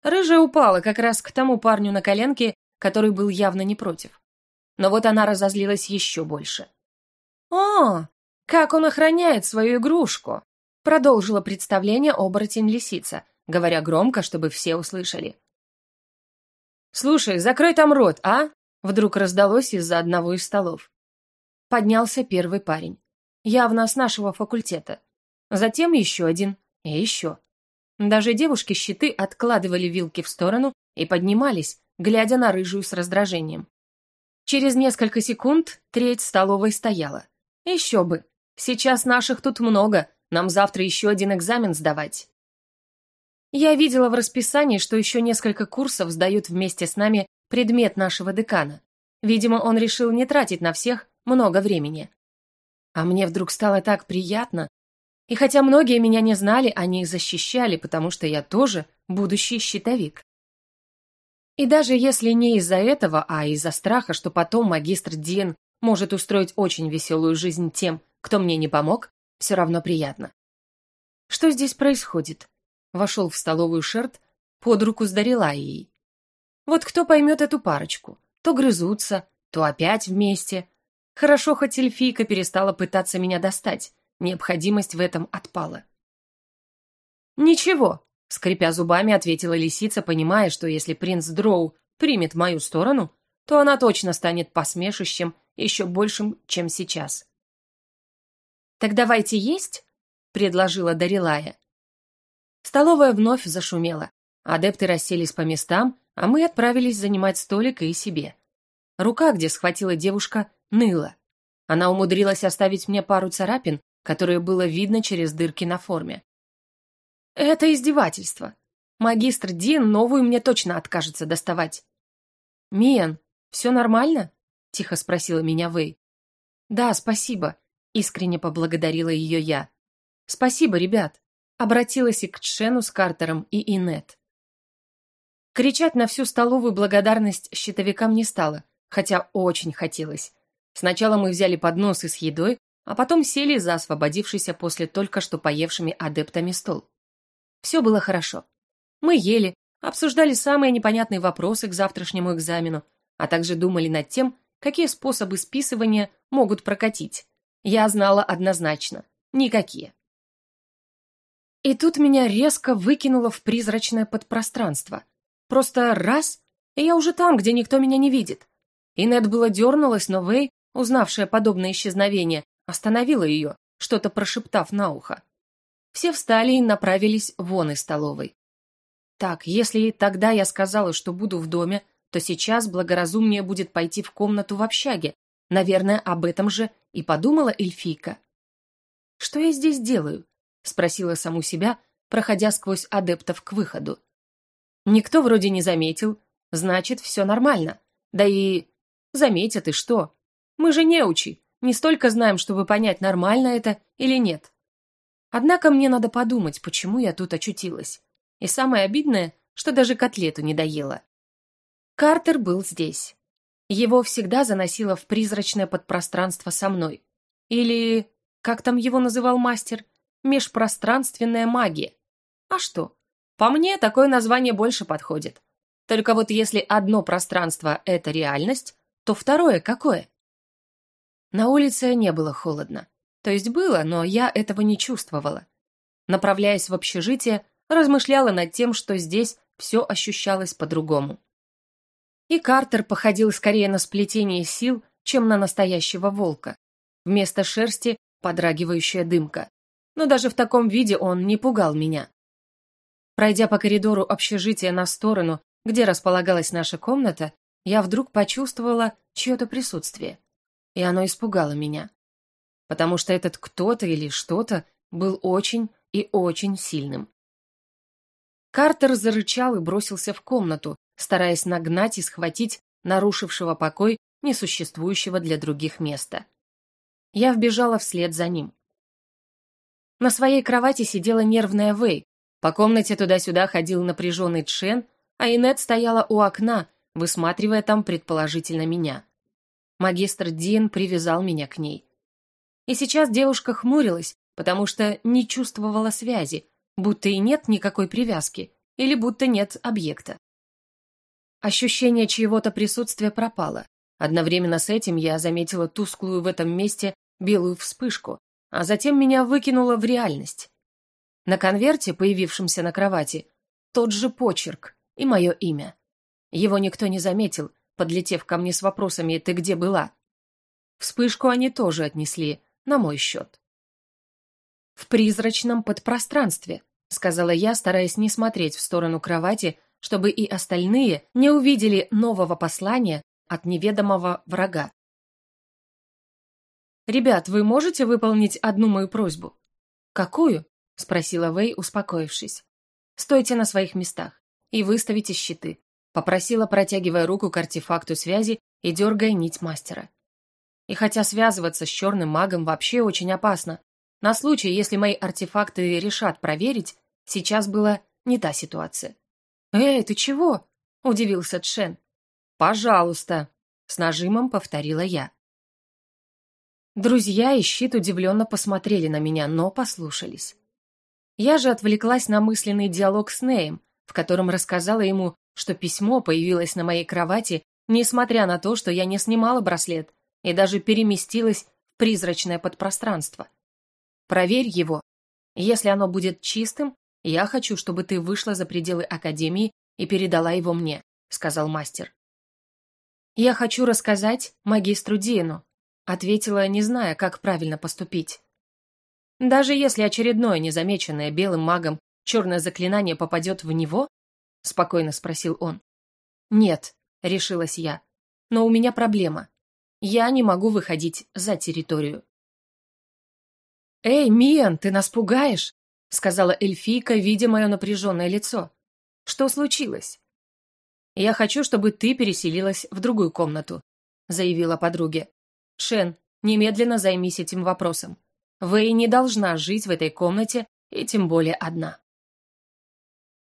Рыжая упала как раз к тому парню на коленке, который был явно не против. Но вот она разозлилась еще больше. «О, как он охраняет свою игрушку!» Продолжила представление оборотень-лисица, говоря громко, чтобы все услышали. «Слушай, закрой там рот, а?» Вдруг раздалось из-за одного из столов. Поднялся первый парень явно с нашего факультета. Затем еще один и еще. Даже девушки-щиты откладывали вилки в сторону и поднимались, глядя на рыжую с раздражением. Через несколько секунд треть столовой стояла. Еще бы. Сейчас наших тут много, нам завтра еще один экзамен сдавать. Я видела в расписании, что еще несколько курсов сдают вместе с нами предмет нашего декана. Видимо, он решил не тратить на всех много времени. А мне вдруг стало так приятно. И хотя многие меня не знали, они защищали, потому что я тоже будущий щитовик. И даже если не из-за этого, а из-за страха, что потом магистр Дин может устроить очень веселую жизнь тем, кто мне не помог, все равно приятно. Что здесь происходит? Вошел в столовую Шерт под руку с Дарилаей. Вот кто поймет эту парочку? То грызутся, то опять вместе, Хорошо, хоть эльфийка перестала пытаться меня достать. Необходимость в этом отпала. «Ничего», — скрипя зубами, ответила лисица, понимая, что если принц Дроу примет мою сторону, то она точно станет посмешищем еще большим, чем сейчас. «Так давайте есть?» — предложила Дарилая. Столовая вновь зашумела. Адепты расселись по местам, а мы отправились занимать столик и себе. Рука, где схватила девушка, ныла. Она умудрилась оставить мне пару царапин, которые было видно через дырки на форме. Это издевательство. Магистр Дин новую мне точно откажется доставать. «Миан, все нормально?» — тихо спросила меня Вэй. «Да, спасибо», — искренне поблагодарила ее я. «Спасибо, ребят», — обратилась и к Чену с Картером и Инет. Кричать на всю столовую благодарность щитовикам не стало, хотя очень хотелось. Сначала мы взяли подносы с едой, а потом сели за освободившийся после только что поевшими адептами стол. Все было хорошо. Мы ели, обсуждали самые непонятные вопросы к завтрашнему экзамену, а также думали над тем, какие способы списывания могут прокатить. Я знала однозначно – никакие. И тут меня резко выкинуло в призрачное подпространство. Просто раз, и я уже там, где никто меня не видит. Инет было дернулась, но Вэй, узнавшая подобное исчезновение, остановила ее, что-то прошептав на ухо. Все встали и направились вон из столовой. Так, если тогда я сказала, что буду в доме, то сейчас благоразумнее будет пойти в комнату в общаге. Наверное, об этом же и подумала эльфийка. «Что я здесь делаю?» — спросила саму себя, проходя сквозь адептов к выходу. Никто вроде не заметил, значит, все нормально. Да и... Заметят и что? Мы же не учи, не столько знаем, чтобы понять, нормально это или нет. Однако мне надо подумать, почему я тут очутилась. И самое обидное, что даже котлету не доела. Картер был здесь. Его всегда заносило в призрачное подпространство со мной. Или, как там его называл мастер, межпространственная магия. А что? По мне, такое название больше подходит. Только вот если одно пространство — это реальность, то второе какое? На улице не было холодно. То есть было, но я этого не чувствовала. Направляясь в общежитие, размышляла над тем, что здесь все ощущалось по-другому. И Картер походил скорее на сплетение сил, чем на настоящего волка. Вместо шерсти подрагивающая дымка. Но даже в таком виде он не пугал меня. Пройдя по коридору общежития на сторону, где располагалась наша комната, я вдруг почувствовала чье-то присутствие. И оно испугало меня потому что этот кто-то или что-то был очень и очень сильным. Картер зарычал и бросился в комнату, стараясь нагнать и схватить нарушившего покой несуществующего для других места. Я вбежала вслед за ним. На своей кровати сидела нервная Вэй, по комнате туда-сюда ходил напряженный Чен, а Инет стояла у окна, высматривая там предположительно меня. Магистр Дин привязал меня к ней. И сейчас девушка хмурилась, потому что не чувствовала связи, будто и нет никакой привязки, или будто нет объекта. Ощущение чьего-то присутствия пропало. Одновременно с этим я заметила тусклую в этом месте белую вспышку, а затем меня выкинуло в реальность. На конверте, появившемся на кровати, тот же почерк и мое имя. Его никто не заметил, подлетев ко мне с вопросами «ты где была?». Вспышку они тоже отнесли, на мой счет. «В призрачном подпространстве», — сказала я, стараясь не смотреть в сторону кровати, чтобы и остальные не увидели нового послания от неведомого врага. «Ребят, вы можете выполнить одну мою просьбу?» «Какую?» — спросила Вэй, успокоившись. «Стойте на своих местах и выставите щиты», — попросила, протягивая руку к артефакту связи и дергая нить мастера. И хотя связываться с черным магом вообще очень опасно, на случай, если мои артефакты решат проверить, сейчас была не та ситуация. «Эй, ты чего?» – удивился Тшен. «Пожалуйста», – с нажимом повторила я. Друзья и щит удивленно посмотрели на меня, но послушались. Я же отвлеклась на мысленный диалог с Неем, в котором рассказала ему, что письмо появилось на моей кровати, несмотря на то, что я не снимала браслет, и даже переместилась в призрачное подпространство. Проверь его. Если оно будет чистым, я хочу, чтобы ты вышла за пределы Академии и передала его мне», — сказал мастер. «Я хочу рассказать магистру Диену», — ответила, не зная, как правильно поступить. «Даже если очередное незамеченное белым магом черное заклинание попадет в него?» — спокойно спросил он. «Нет», — решилась я, — «но у меня проблема. Я не могу выходить за территорию. «Эй, Миан, ты нас пугаешь!» — сказала эльфийка, видя мое напряженное лицо. «Что случилось?» «Я хочу, чтобы ты переселилась в другую комнату», — заявила подруге. «Шен, немедленно займись этим вопросом. Вэй не должна жить в этой комнате и тем более одна.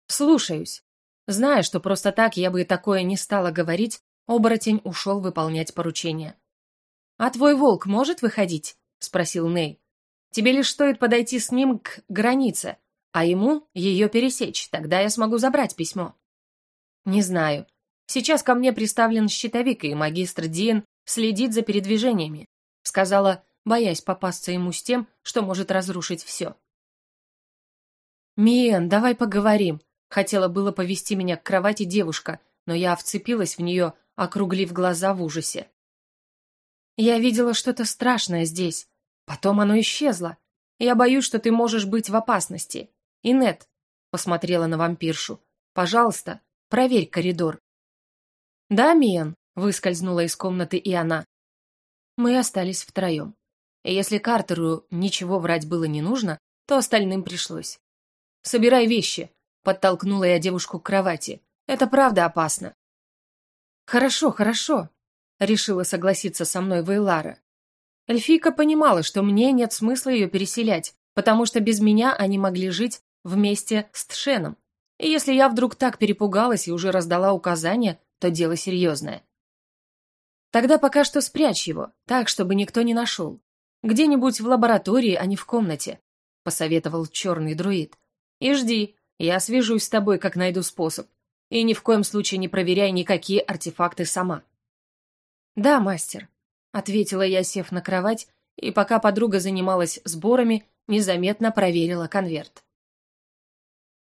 «Слушаюсь». Зная, что просто так я бы такое не стала говорить, оборотень ушел выполнять поручение. «А твой волк может выходить?» — спросил Ней. «Тебе лишь стоит подойти с ним к границе, а ему ее пересечь, тогда я смогу забрать письмо». «Не знаю. Сейчас ко мне приставлен щитовик, и магистр Диен следит за передвижениями», — сказала, боясь попасться ему с тем, что может разрушить все. «Миен, давай поговорим», Хотела было повести меня к кровати девушка, но я вцепилась в нее, округлив глаза в ужасе. Я видела что-то страшное здесь. Потом оно исчезло. Я боюсь, что ты можешь быть в опасности. Инет, посмотрела на вампиршу. Пожалуйста, проверь коридор. Да, Миен, выскользнула из комнаты и она. Мы остались втроем. И если Картеру ничего врать было не нужно, то остальным пришлось. «Собирай вещи», Подтолкнула я девушку к кровати. Это правда опасно. Хорошо, хорошо, решила согласиться со мной Вейлара. Эльфийка понимала, что мне нет смысла ее переселять, потому что без меня они могли жить вместе с Тшеном. И если я вдруг так перепугалась и уже раздала указания, то дело серьезное. Тогда пока что спрячь его, так, чтобы никто не нашел. Где-нибудь в лаборатории, а не в комнате, посоветовал черный друид. И жди, я свяжусь с тобой, как найду способ. И ни в коем случае не проверяй никакие артефакты сама. Да, мастер, ответила я, сев на кровать, и пока подруга занималась сборами, незаметно проверила конверт.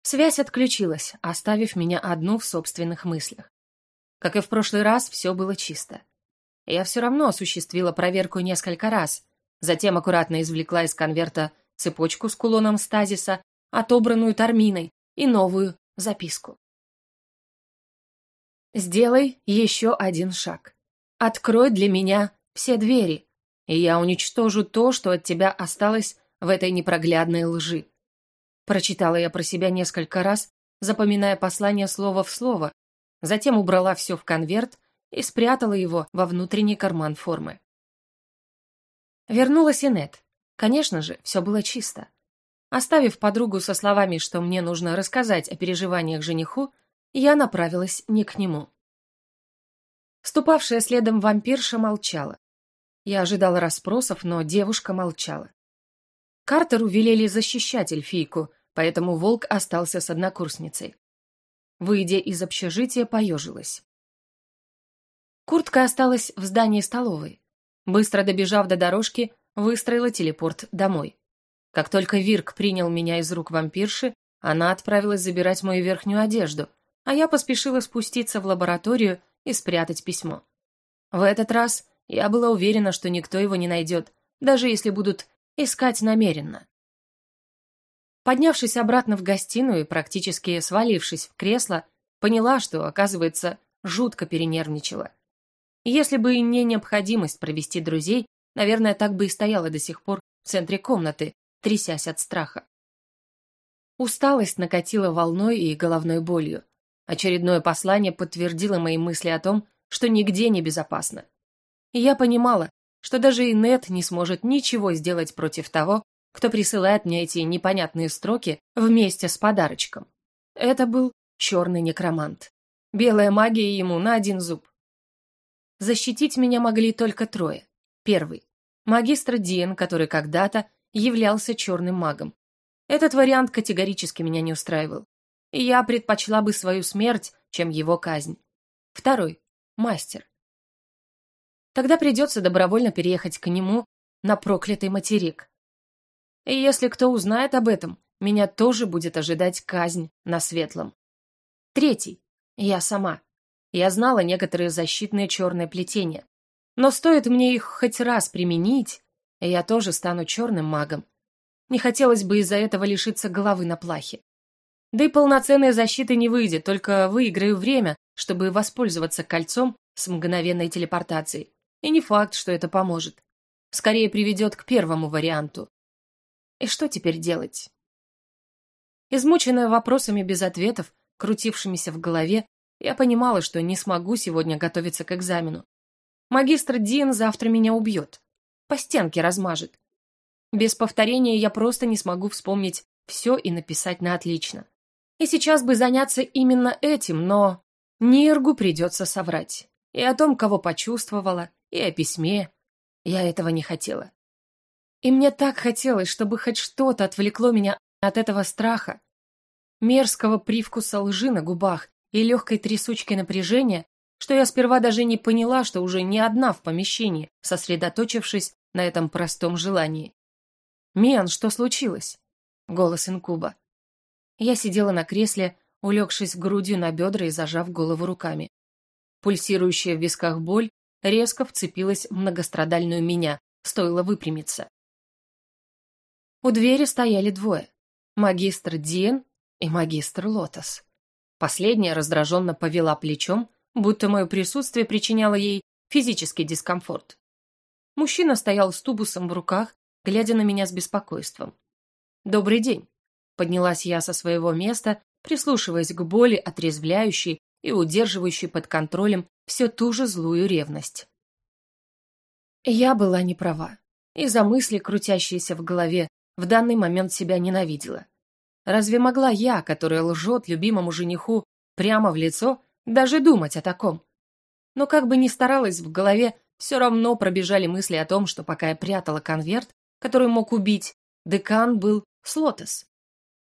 Связь отключилась, оставив меня одну в собственных мыслях. Как и в прошлый раз, все было чисто. Я все равно осуществила проверку несколько раз, затем аккуратно извлекла из конверта цепочку с кулоном стазиса, отобранную Тарминой, и новую записку. Сделай еще один шаг. Открой для меня все двери, и я уничтожу то, что от тебя осталось в этой непроглядной лжи. Прочитала я про себя несколько раз, запоминая послание слово в слово, затем убрала все в конверт и спрятала его во внутренний карман формы. Вернулась Инет. Конечно же, все было чисто. Оставив подругу со словами, что мне нужно рассказать о переживаниях жениху, я направилась не к нему. Ступавшая следом вампирша молчала. Я ожидала расспросов, но девушка молчала. Картеру велели защищать эльфийку, поэтому волк остался с однокурсницей. Выйдя из общежития, поежилась. Куртка осталась в здании столовой. Быстро добежав до дорожки, выстроила телепорт домой. Как только Вирк принял меня из рук вампирши, она отправилась забирать мою верхнюю одежду, а я поспешила спуститься в лабораторию и спрятать письмо. В этот раз я была уверена, что никто его не найдет, даже если будут искать намеренно. Поднявшись обратно в гостиную и практически свалившись в кресло, поняла, что, оказывается, жутко перенервничала. Если бы не необходимость провести друзей, наверное, так бы и стояла до сих пор в центре комнаты, трясясь от страха. Усталость накатила волной и головной болью. Очередное послание подтвердило мои мысли о том, что нигде не безопасно. И я понимала, что даже Инет не сможет ничего сделать против того, кто присылает мне эти непонятные строки вместе с подарочком. Это был черный некромант. Белая магия ему на один зуб. Защитить меня могли только трое. Первый – магистр Диен, который когда-то являлся черным магом. Этот вариант категорически меня не устраивал. И я предпочла бы свою смерть, чем его казнь. Второй. Мастер. Тогда придется добровольно переехать к нему на проклятый материк. И если кто узнает об этом, меня тоже будет ожидать казнь на светлом. Третий. Я сама. Я знала некоторые защитные черные плетения. Но стоит мне их хоть раз применить, и я тоже стану черным магом. Не хотелось бы из-за этого лишиться головы на плахе. Да и полноценной защиты не выйдет, только выиграю время, чтобы воспользоваться кольцом с мгновенной телепортацией. И не факт, что это поможет. Скорее приведет к первому варианту. И что теперь делать? Измученная вопросами без ответов, крутившимися в голове, я понимала, что не смогу сегодня готовиться к экзамену. Магистр Дин завтра меня убьет по стенке размажет. Без повторения я просто не смогу вспомнить все и написать на отлично. И сейчас бы заняться именно этим, но... Ниргу придется соврать. И о том, кого почувствовала, и о письме. Я этого не хотела. И мне так хотелось, чтобы хоть что-то отвлекло меня от этого страха, мерзкого привкуса лжи на губах и легкой трясучки напряжения, что я сперва даже не поняла, что уже не одна в помещении, сосредоточившись на этом простом желании. «Миан, что случилось?» — голос инкуба. Я сидела на кресле, улегшись грудью на бедра и зажав голову руками. Пульсирующая в висках боль резко вцепилась в многострадальную меня, стоило выпрямиться. У двери стояли двое — магистр Диен и магистр Лотос. Последняя раздраженно повела плечом, будто мое присутствие причиняло ей физический дискомфорт. Мужчина стоял с тубусом в руках, глядя на меня с беспокойством. «Добрый день», — поднялась я со своего места, прислушиваясь к боли, отрезвляющей и удерживающей под контролем все ту же злую ревность. Я была не права. Из-за мысли, крутящиеся в голове, в данный момент себя ненавидела. Разве могла я, которая лжет любимому жениху прямо в лицо, даже думать о таком? Но как бы ни старалась в голове, все равно пробежали мысли о том, что пока я прятала конверт, который мог убить, декан был Слотес.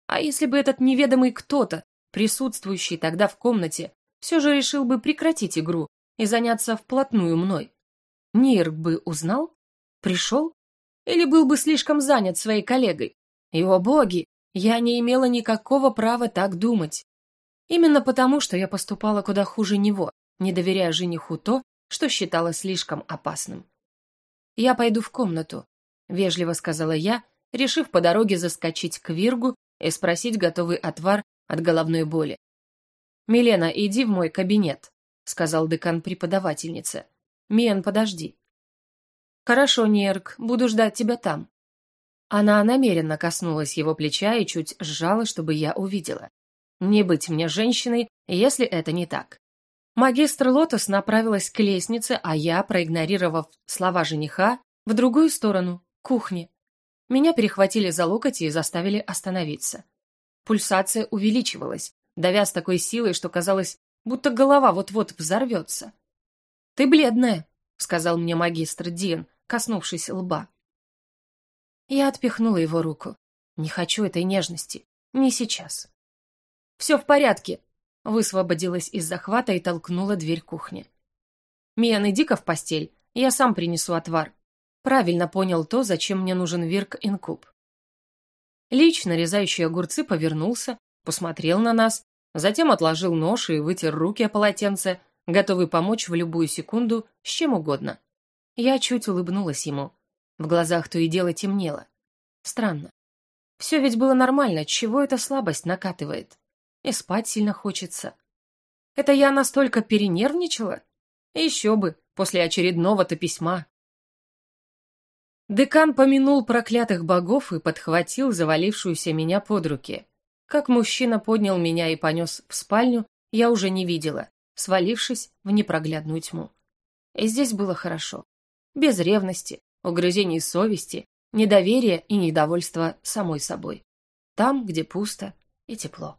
А если бы этот неведомый кто-то, присутствующий тогда в комнате, все же решил бы прекратить игру и заняться вплотную мной? Нирк бы узнал? Пришел? Или был бы слишком занят своей коллегой? Его боги, я не имела никакого права так думать. Именно потому, что я поступала куда хуже него, не доверяя жениху то, что считала слишком опасным. «Я пойду в комнату», — вежливо сказала я, решив по дороге заскочить к Виргу и спросить готовый отвар от головной боли. «Милена, иди в мой кабинет», — сказал декан преподавательнице. «Миен, подожди». «Хорошо, Нерк, буду ждать тебя там», она намеренно коснулась его плеча и чуть сжала, чтобы я увидела. Не быть мне женщиной, если это не так. Магистр Лотос направилась к лестнице, а я, проигнорировав слова жениха, в другую сторону, к кухне. Меня перехватили за локоть и заставили остановиться. Пульсация увеличивалась, давя с такой силой, что казалось, будто голова вот-вот взорвется. «Ты бледная», — сказал мне магистр Дин, коснувшись лба. Я отпихнула его руку. Не хочу этой нежности. Не сейчас. «Все в порядке», — высвободилась из захвата и толкнула дверь кухни. «Миан, иди-ка в постель, я сам принесу отвар». Правильно понял то, зачем мне нужен Вирк-инкуб. Лич, нарезающий огурцы, повернулся, посмотрел на нас, затем отложил нож и вытер руки о полотенце, готовый помочь в любую секунду с чем угодно. Я чуть улыбнулась ему. В глазах то и дело темнело. Странно. Все ведь было нормально, чего эта слабость накатывает? И спать сильно хочется. Это я настолько перенервничала? Еще бы, после очередного-то письма. Декан помянул проклятых богов и подхватил завалившуюся меня под руки. Как мужчина поднял меня и понес в спальню, я уже не видела, свалившись в непроглядную тьму. И здесь было хорошо. Без ревности, угрызений совести, недоверия и недовольства самой собой. Там, где пусто и тепло.